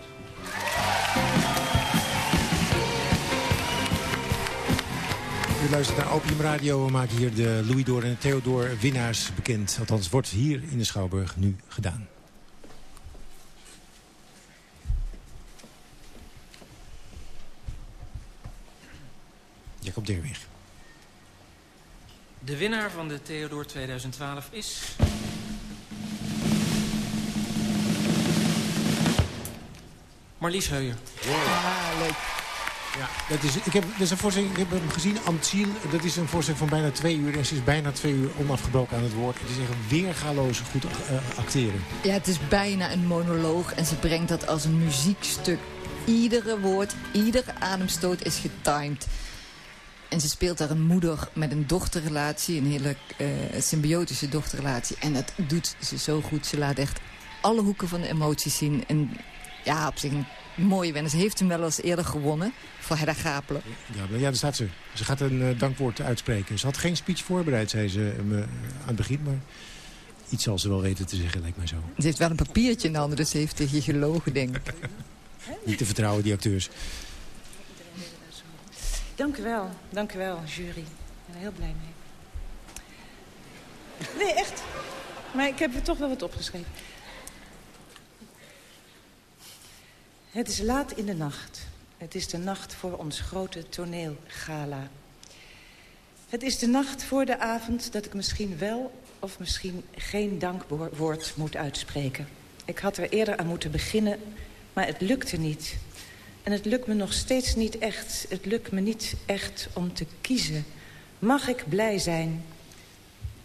U luistert naar Opium Radio. We maken hier de Louis d'Or en Theodor winnaars bekend. Althans, wordt hier in de Schouwburg nu gedaan. Jacob Derwig. De winnaar van de Theodor 2012 is... Marlies Heuer. Ah, leuk. Ja, dat is, ik, heb, dat is een voorstelling, ik heb hem gezien, Amtsiel. Dat is een voorstelling van bijna twee uur. En ze is bijna twee uur onafgebroken aan het woord. Het is echt weergaloos goed uh, acteren. Ja, het is bijna een monoloog. En ze brengt dat als een muziekstuk. Iedere woord, iedere ademstoot is getimed. En ze speelt daar een moeder met een dochterrelatie. Een hele uh, symbiotische dochterrelatie. En dat doet ze zo goed. Ze laat echt alle hoeken van de emoties zien. En ja, op zich een mooie winnaar. Ze heeft hem wel eens eerder gewonnen voor Hedda Gapelen. Ja, ja, daar staat ze. Ze gaat een uh, dankwoord uitspreken. Ze had geen speech voorbereid, zei ze uh, aan het begin. Maar iets zal ze wel weten te zeggen, lijkt mij zo. Ze heeft wel een papiertje in de handen, dus ze heeft tegen je gelogen, denk ik. Niet te vertrouwen, die acteurs. Dank u wel, dank u wel, jury. Ik ben er heel blij mee. Nee, echt. Maar ik heb er toch wel wat opgeschreven. Het is laat in de nacht. Het is de nacht voor ons grote toneelgala. Het is de nacht voor de avond dat ik misschien wel of misschien geen dankwoord moet uitspreken. Ik had er eerder aan moeten beginnen, maar het lukte niet. En het lukt me nog steeds niet echt. Het lukt me niet echt om te kiezen. Mag ik blij zijn?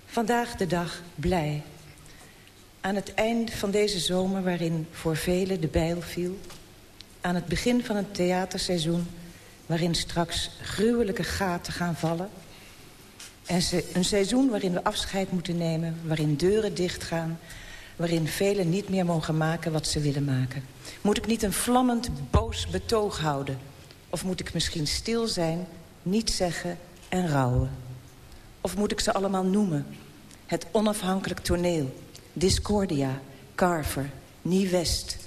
Vandaag de dag blij. Aan het eind van deze zomer waarin voor velen de bijl viel aan het begin van een theaterseizoen... waarin straks gruwelijke gaten gaan vallen. En een seizoen waarin we afscheid moeten nemen, waarin deuren dichtgaan... waarin velen niet meer mogen maken wat ze willen maken. Moet ik niet een vlammend, boos betoog houden? Of moet ik misschien stil zijn, niet zeggen en rouwen? Of moet ik ze allemaal noemen? Het onafhankelijk toneel, Discordia, Carver, Nieuw-West...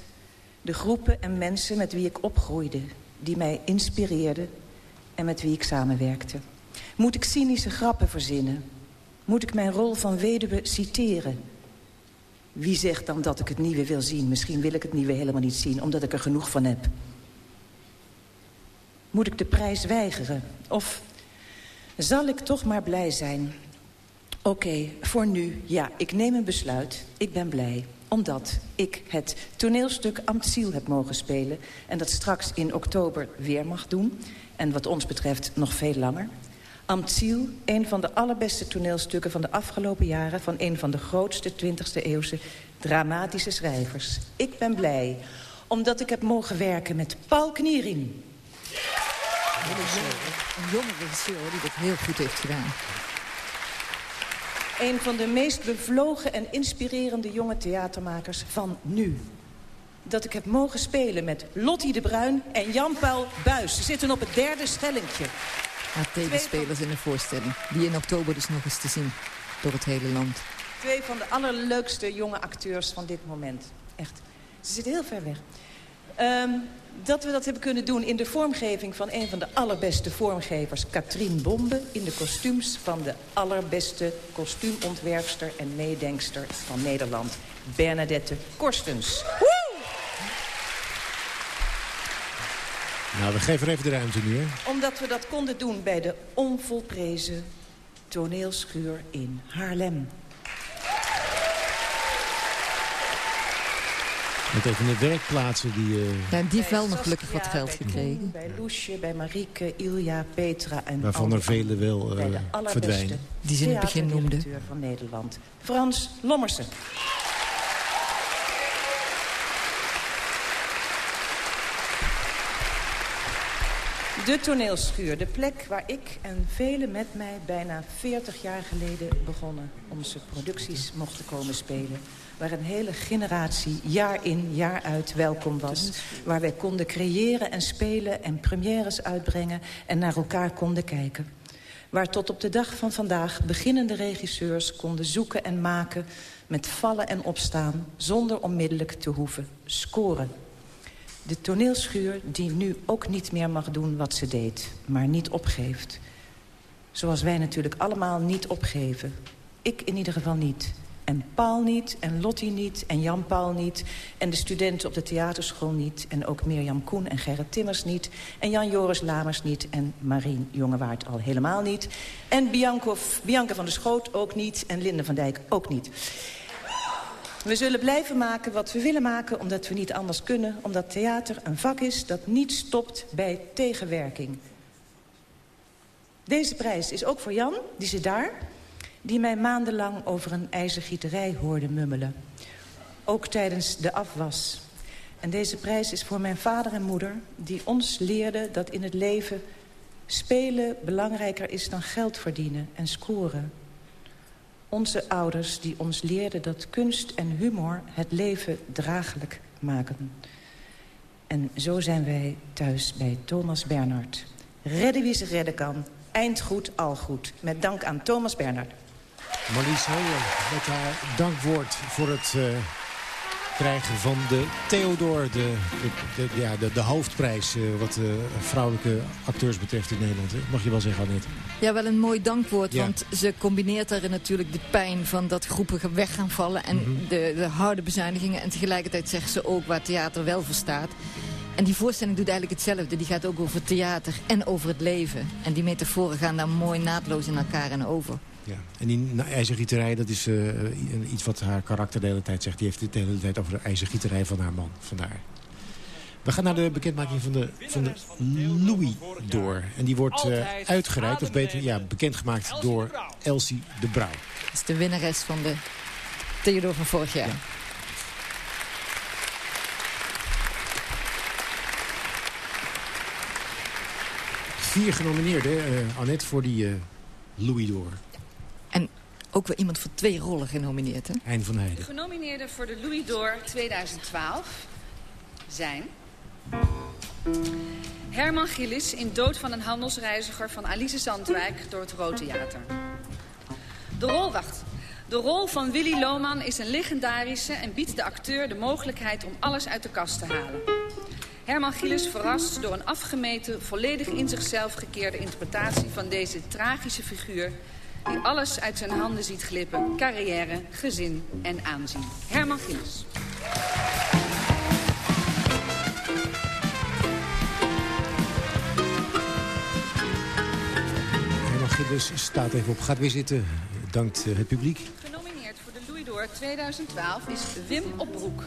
De groepen en mensen met wie ik opgroeide, die mij inspireerden en met wie ik samenwerkte. Moet ik cynische grappen verzinnen? Moet ik mijn rol van weduwe citeren? Wie zegt dan dat ik het nieuwe wil zien? Misschien wil ik het nieuwe helemaal niet zien, omdat ik er genoeg van heb. Moet ik de prijs weigeren? Of zal ik toch maar blij zijn? Oké, voor nu, ja, ik neem een besluit. Ik ben blij omdat ik het toneelstuk Amtsiel heb mogen spelen... en dat straks in oktober weer mag doen. En wat ons betreft nog veel langer. Amtsiel, een van de allerbeste toneelstukken van de afgelopen jaren... van een van de grootste 20e eeuwse dramatische schrijvers. Ik ben blij, omdat ik heb mogen werken met Paul Kniering. Een jonge regisseur die dat heel goed heeft gedaan een van de meest bevlogen en inspirerende jonge theatermakers van nu. Dat ik heb mogen spelen met Lottie de Bruin en Jan-Paul Buis. Ze zitten op het derde stellingje. Ja, tegenspelers in de voorstelling. Die in oktober dus nog eens te zien door het hele land. Twee van de allerleukste jonge acteurs van dit moment. Echt. Ze zitten heel ver weg. Um, dat we dat hebben kunnen doen in de vormgeving van een van de allerbeste vormgevers, Katrien Bombe, in de kostuums van de allerbeste kostuumontwerpster en meedenkster van Nederland, Bernadette Korstens. Nou, we geven even de ruimte nu, hè? Omdat we dat konden doen bij de onvolprezen toneelschuur in Haarlem. Met even de werkplaatsen die... Uh... Ja, die heeft wel nog gelukkig wat geld gekregen. Bij Loesje, bij Marieke, Ilja, Petra en... Waarvan er vele wel uh, verdwijnen. Die ze in het begin noemde. van Nederland. Frans Lommersen. De toneelschuur, de plek waar ik en velen met mij bijna 40 jaar geleden begonnen... onze producties mochten komen spelen waar een hele generatie jaar in, jaar uit welkom was. Waar wij konden creëren en spelen en premières uitbrengen... en naar elkaar konden kijken. Waar tot op de dag van vandaag beginnende regisseurs konden zoeken en maken... met vallen en opstaan, zonder onmiddellijk te hoeven scoren. De toneelschuur die nu ook niet meer mag doen wat ze deed, maar niet opgeeft. Zoals wij natuurlijk allemaal niet opgeven. Ik in ieder geval niet. En Paul niet, en Lottie niet, en Jan Paul niet... en de studenten op de theaterschool niet... en ook Mirjam Koen en Gerrit Timmers niet... en Jan-Joris Lamers niet en Marien Jongewaard al helemaal niet... en Bianca van der Schoot ook niet en Linde van Dijk ook niet. We zullen blijven maken wat we willen maken omdat we niet anders kunnen... omdat theater een vak is dat niet stopt bij tegenwerking. Deze prijs is ook voor Jan, die zit daar die mij maandenlang over een ijzergieterij hoorde mummelen. Ook tijdens de afwas. En deze prijs is voor mijn vader en moeder... die ons leerden dat in het leven spelen belangrijker is dan geld verdienen en scoren. Onze ouders die ons leerden dat kunst en humor het leven draaglijk maken. En zo zijn wij thuis bij Thomas Bernhard. Redden wie zich redden kan. Eind goed, al goed. Met dank aan Thomas Bernhard. Marlies Heijer met haar dankwoord voor het uh, krijgen van de Theodor. De, de, de ja, de, de hoofdprijs uh, wat uh, vrouwelijke acteurs betreft in Nederland. Hè? Mag je wel zeggen, Annette? Ja, wel een mooi dankwoord. Want ze combineert daarin natuurlijk de pijn van dat groepen weg gaan vallen. En mm -hmm. de, de harde bezuinigingen. En tegelijkertijd zegt ze ook waar theater wel voor staat. En die voorstelling doet eigenlijk hetzelfde. Die gaat ook over theater en over het leven. En die metaforen gaan daar mooi naadloos in elkaar en over. Ja. En die ijzergieterij, dat is uh, iets wat haar karakter de hele tijd zegt. Die heeft het de hele tijd over de ijzergieterij van haar man. Vandaar. We gaan naar de bekendmaking van de, van de Louis door. En die wordt uh, uitgereikt, of beter ja, bekendgemaakt door Elsie de Brouw. Dat is de winnares van de Theodor van vorig jaar. Ja. Vier genomineerden, uh, Annette, voor die uh, Louis door. Ook weer iemand voor twee rollen genomineerd, hè? Hein van Heijden. De genomineerden voor de Louis d'Or 2012 zijn... Herman Gillis in Dood van een handelsreiziger van Alice Zandwijk door het Rood Theater. De rol, wacht. De rol van Willy Lohman is een legendarische en biedt de acteur de mogelijkheid om alles uit de kast te halen. Herman Gillis verrast door een afgemeten, volledig in zichzelf gekeerde interpretatie van deze tragische figuur die alles uit zijn handen ziet glippen. Carrière, gezin en aanzien. Herman Gillis. Herman Gillis staat even op. Gaat weer zitten. Dankt het publiek. Genomineerd voor de Louis d'Or 2012 is Wim Opbroek.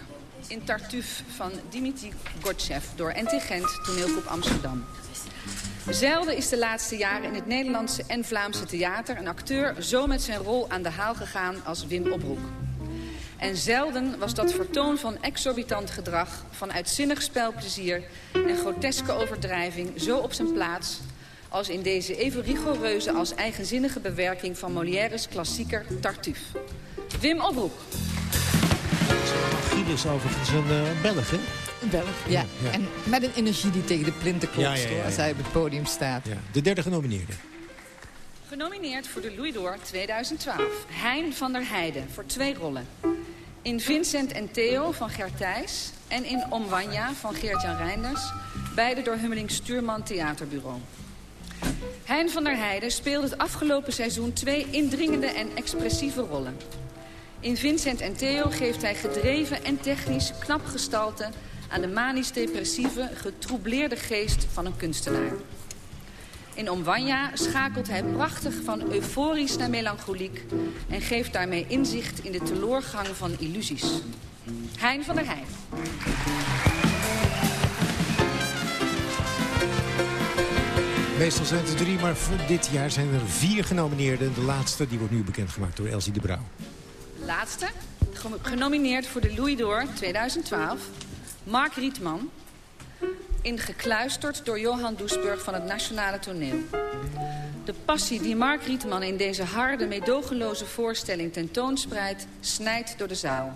In Tartuffe van Dimitri Gortsev door NT Gent, toneelgroep Amsterdam. Zelden is de laatste jaren in het Nederlandse en Vlaamse theater... een acteur zo met zijn rol aan de haal gegaan als Wim Opbroek. En zelden was dat vertoon van exorbitant gedrag... van uitzinnig spelplezier en groteske overdrijving zo op zijn plaats... als in deze even rigoureuze als eigenzinnige bewerking... van Molière's klassieker Tartuffe. Wim Opbroek. Gilles overigens een uh, Belg, hè? Een Belg, ja. ja. En met een energie die tegen de plinten klopt, ja, ja, als hij op het podium staat. De derde genomineerde. Genomineerd voor de Louis d'Or 2012. Hein van der Heijden voor twee rollen. In Vincent en Theo van Gert Thijs en in Omwanja van Geert-Jan Reinders. Beide door Hummeling Stuurman Theaterbureau. Hein van der Heijden speelde het afgelopen seizoen twee indringende en expressieve rollen. In Vincent en Theo geeft hij gedreven en technisch knap gestalte aan de manisch-depressieve, getroubleerde geest van een kunstenaar. In Omwanja schakelt hij prachtig van euforisch naar melancholiek... en geeft daarmee inzicht in de teloorgang van illusies. Hein van der Heijn. Meestal zijn het er drie, maar voor dit jaar zijn er vier genomineerden. De laatste die wordt nu bekendgemaakt door Elsie de Brouw. Laatste, genomineerd voor de Louis d'Or 2012... Mark Rietman, ingekluisterd door Johan Doesburg van het Nationale Toneel. De passie die Mark Rietman in deze harde, meedogenloze voorstelling tentoonspreidt... snijdt door de zaal.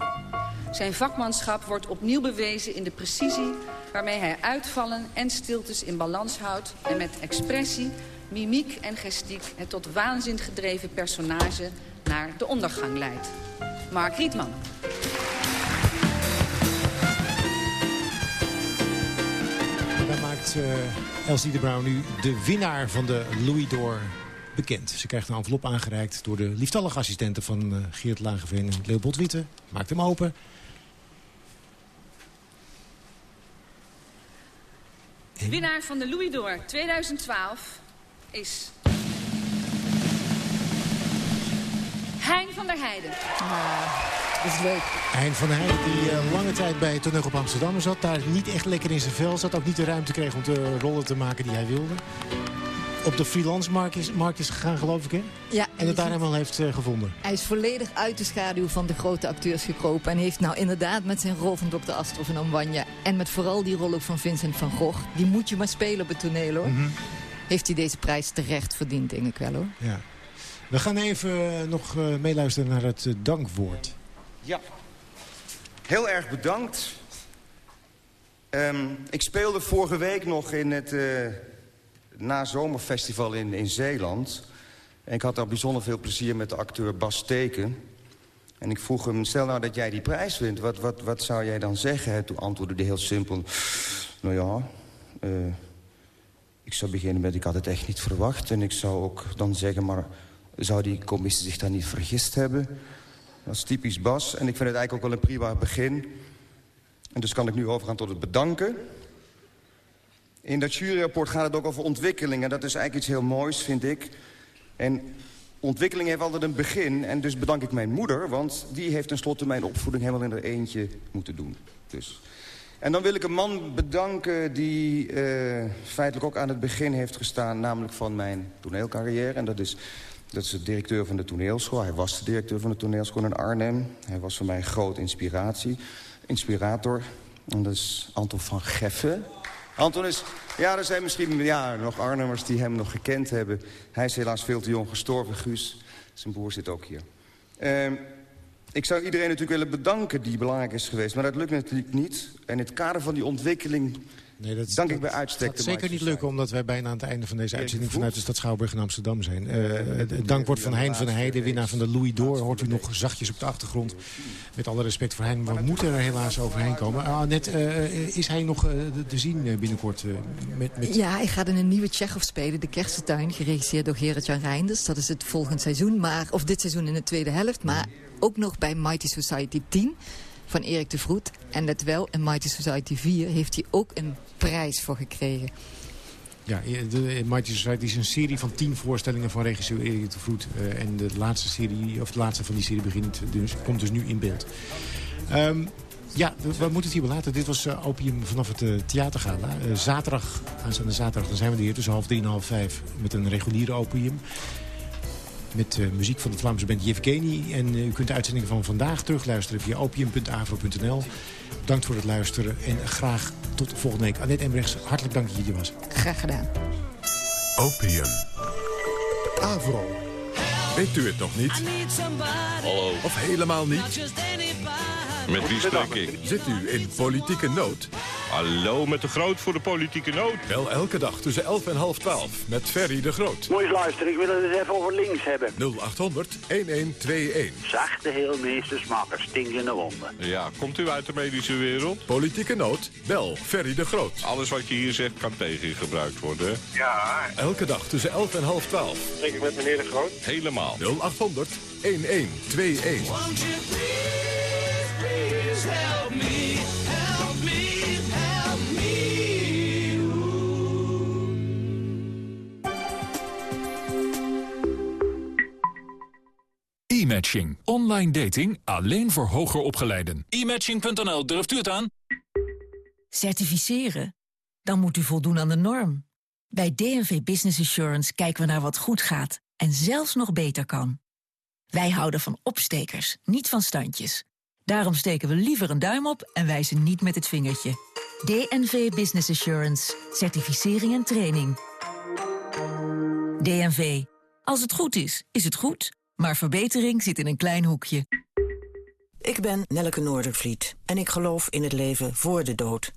Zijn vakmanschap wordt opnieuw bewezen in de precisie... waarmee hij uitvallen en stiltes in balans houdt... en met expressie, mimiek en gestiek het tot waanzin gedreven personage naar de ondergang leidt. Mark Rietman. Maakt uh, Elsie de Brown nu de winnaar van de Louis d'Or bekend. Ze krijgt een envelop aangereikt door de lieftallige assistenten van uh, Geert Lageveen en Leopold Witte. Maakt hem open. De winnaar van de Louis d'Or 2012 is... Hein van der Heijden. Ah, dat is leuk. Hein van der Heijden die uh, lange tijd bij Toneel op Amsterdam zat. Daar niet echt lekker in zijn vel zat. Ook niet de ruimte kreeg om de rollen te maken die hij wilde. Op de freelance markt is, markt is gegaan, geloof ik, hè? Ja. En het daar helemaal heeft uh, gevonden. Hij is volledig uit de schaduw van de grote acteurs gekropen. En heeft nou inderdaad met zijn rol van Dr. Astro van Omwanja... en met vooral die rol ook van Vincent van Gogh... die moet je maar spelen op het toneel, hoor. Mm -hmm. Heeft hij deze prijs terecht verdiend, denk ik wel, hoor. Ja. We gaan even nog uh, meeluisteren naar het dankwoord. Ja. Heel erg bedankt. Um, ik speelde vorige week nog in het uh, nazomerfestival in, in Zeeland. En ik had daar bijzonder veel plezier met de acteur Bas Steken. En ik vroeg hem, stel nou dat jij die prijs wint, wat, wat, wat zou jij dan zeggen? En toen antwoordde hij heel simpel, nou ja... ik zou beginnen met, ik had het echt niet verwacht. En ik zou ook dan zeggen, maar zou die commissie zich daar niet vergist hebben? Dat is typisch Bas. En ik vind het eigenlijk ook wel een prima begin. En dus kan ik nu overgaan tot het bedanken. In dat juryrapport gaat het ook over ontwikkeling. En dat is eigenlijk iets heel moois, vind ik. En ontwikkeling heeft altijd een begin. En dus bedank ik mijn moeder, want die heeft tenslotte mijn opvoeding helemaal in haar eentje moeten doen. Dus. En dan wil ik een man bedanken die uh, feitelijk ook aan het begin heeft gestaan... namelijk van mijn toneelcarrière. En dat is dat is de directeur van de toneelschool. Hij was de directeur van de toneelschool in Arnhem. Hij was voor mij een grote inspiratie. Inspirator. En dat is Anton van Geffen. Anton is... Ja, er zijn misschien ja, nog Arnhemmers die hem nog gekend hebben. Hij is helaas veel te jong gestorven, Guus. Zijn broer zit ook hier. Uh, ik zou iedereen natuurlijk willen bedanken die belangrijk is geweest. Maar dat lukt natuurlijk niet. En in het kader van die ontwikkeling Nee, dat, Dank ik bij uitstek. Het zeker niet lukken, omdat wij bijna aan het einde van deze uitzending... vanuit de stad Schouwburg in Amsterdam zijn. Uh, het dankwoord van Hein van der Heijden, winnaar van de Louis d'Or... hoort u nog zachtjes op de achtergrond. Met alle respect voor Hein, we moeten er helaas overheen komen. Uh, net, uh, is hij nog te zien binnenkort? met, met... Ja, hij gaat in een nieuwe Tsjechov spelen, De Kersentuin... geregisseerd door Gerrit-Jan Reinders. Dat is het volgend seizoen, maar, of dit seizoen in de tweede helft. Maar ook nog bij Mighty Society 10 van Erik de Vroet. En let wel, in Mighty Society 4 heeft hij ook een prijs voor gekregen. Ja, de Mighty Society is een serie van tien voorstellingen van regisseur Erik de Vroet. Uh, en de laatste, serie, of de laatste van die serie begint dus, komt dus nu in beeld. Um, ja, we, moeten het hier laten. Dit was Opium vanaf het uh, theatergala. Zaterdag, aanstaande zaterdag, dan zijn we hier tussen half drie en half vijf... met een reguliere Opium met uh, muziek van de Vlaamse band Yevgeny. En uh, u kunt de uitzending van vandaag terugluisteren via opium.avro.nl. Bedankt voor het luisteren en graag tot volgende week. Annette Embrechts, hartelijk dank dat je hier was. Graag gedaan. Opium. Avro. Weet u het nog niet? Hallo. Of helemaal niet? Met wie spreek ik? Zit u in politieke nood? Hallo, met de Groot voor de politieke nood. Wel elke dag tussen 11 en half 12 met Ferry de Groot. Moet je luisteren, ik wil het eens even over links hebben. 0800 1121. Zachte heelmeester smaken stinkende wonden. Ja, komt u uit de medische wereld? Politieke nood? Bel Ferry de Groot. Alles wat je hier zegt kan tegen je gebruikt worden. Ja. Elke dag tussen 11 en half 12. Spreek ik met meneer de Groot? Helemaal. 0800 1121. E-matching. Online dating alleen voor hoger opgeleiden. E-matching.nl, durft u het aan? Certificeren? Dan moet u voldoen aan de norm. Bij DNV Business Assurance kijken we naar wat goed gaat en zelfs nog beter kan. Wij houden van opstekers, niet van standjes. Daarom steken we liever een duim op en wijzen niet met het vingertje. DNV Business Assurance. Certificering en training. DNV. Als het goed is, is het goed. Maar verbetering zit in een klein hoekje. Ik ben Nelleke Noordervliet en ik geloof in het leven voor de dood.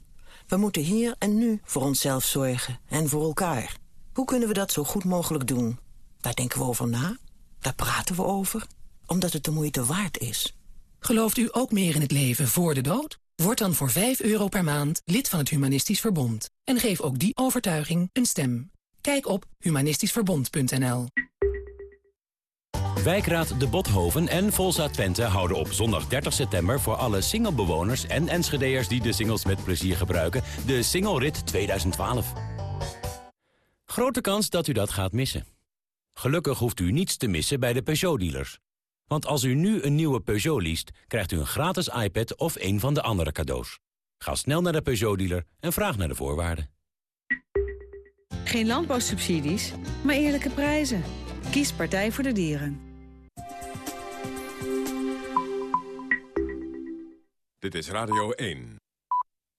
We moeten hier en nu voor onszelf zorgen en voor elkaar. Hoe kunnen we dat zo goed mogelijk doen? Daar denken we over na. Daar praten we over. Omdat het de moeite waard is. Gelooft u ook meer in het leven voor de dood? Word dan voor 5 euro per maand lid van het Humanistisch Verbond. En geef ook die overtuiging een stem. Kijk op humanistischverbond.nl Wijkraad De Bothoven en Volsa Twente houden op zondag 30 september... voor alle singlebewoners en Enschede'ers die de singles met plezier gebruiken... de Single Rit 2012. Grote kans dat u dat gaat missen. Gelukkig hoeft u niets te missen bij de Peugeot-dealers. Want als u nu een nieuwe Peugeot liest... krijgt u een gratis iPad of een van de andere cadeaus. Ga snel naar de Peugeot-dealer en vraag naar de voorwaarden. Geen landbouwsubsidies, maar eerlijke prijzen. Kies Partij voor de Dieren. Dit is Radio 1.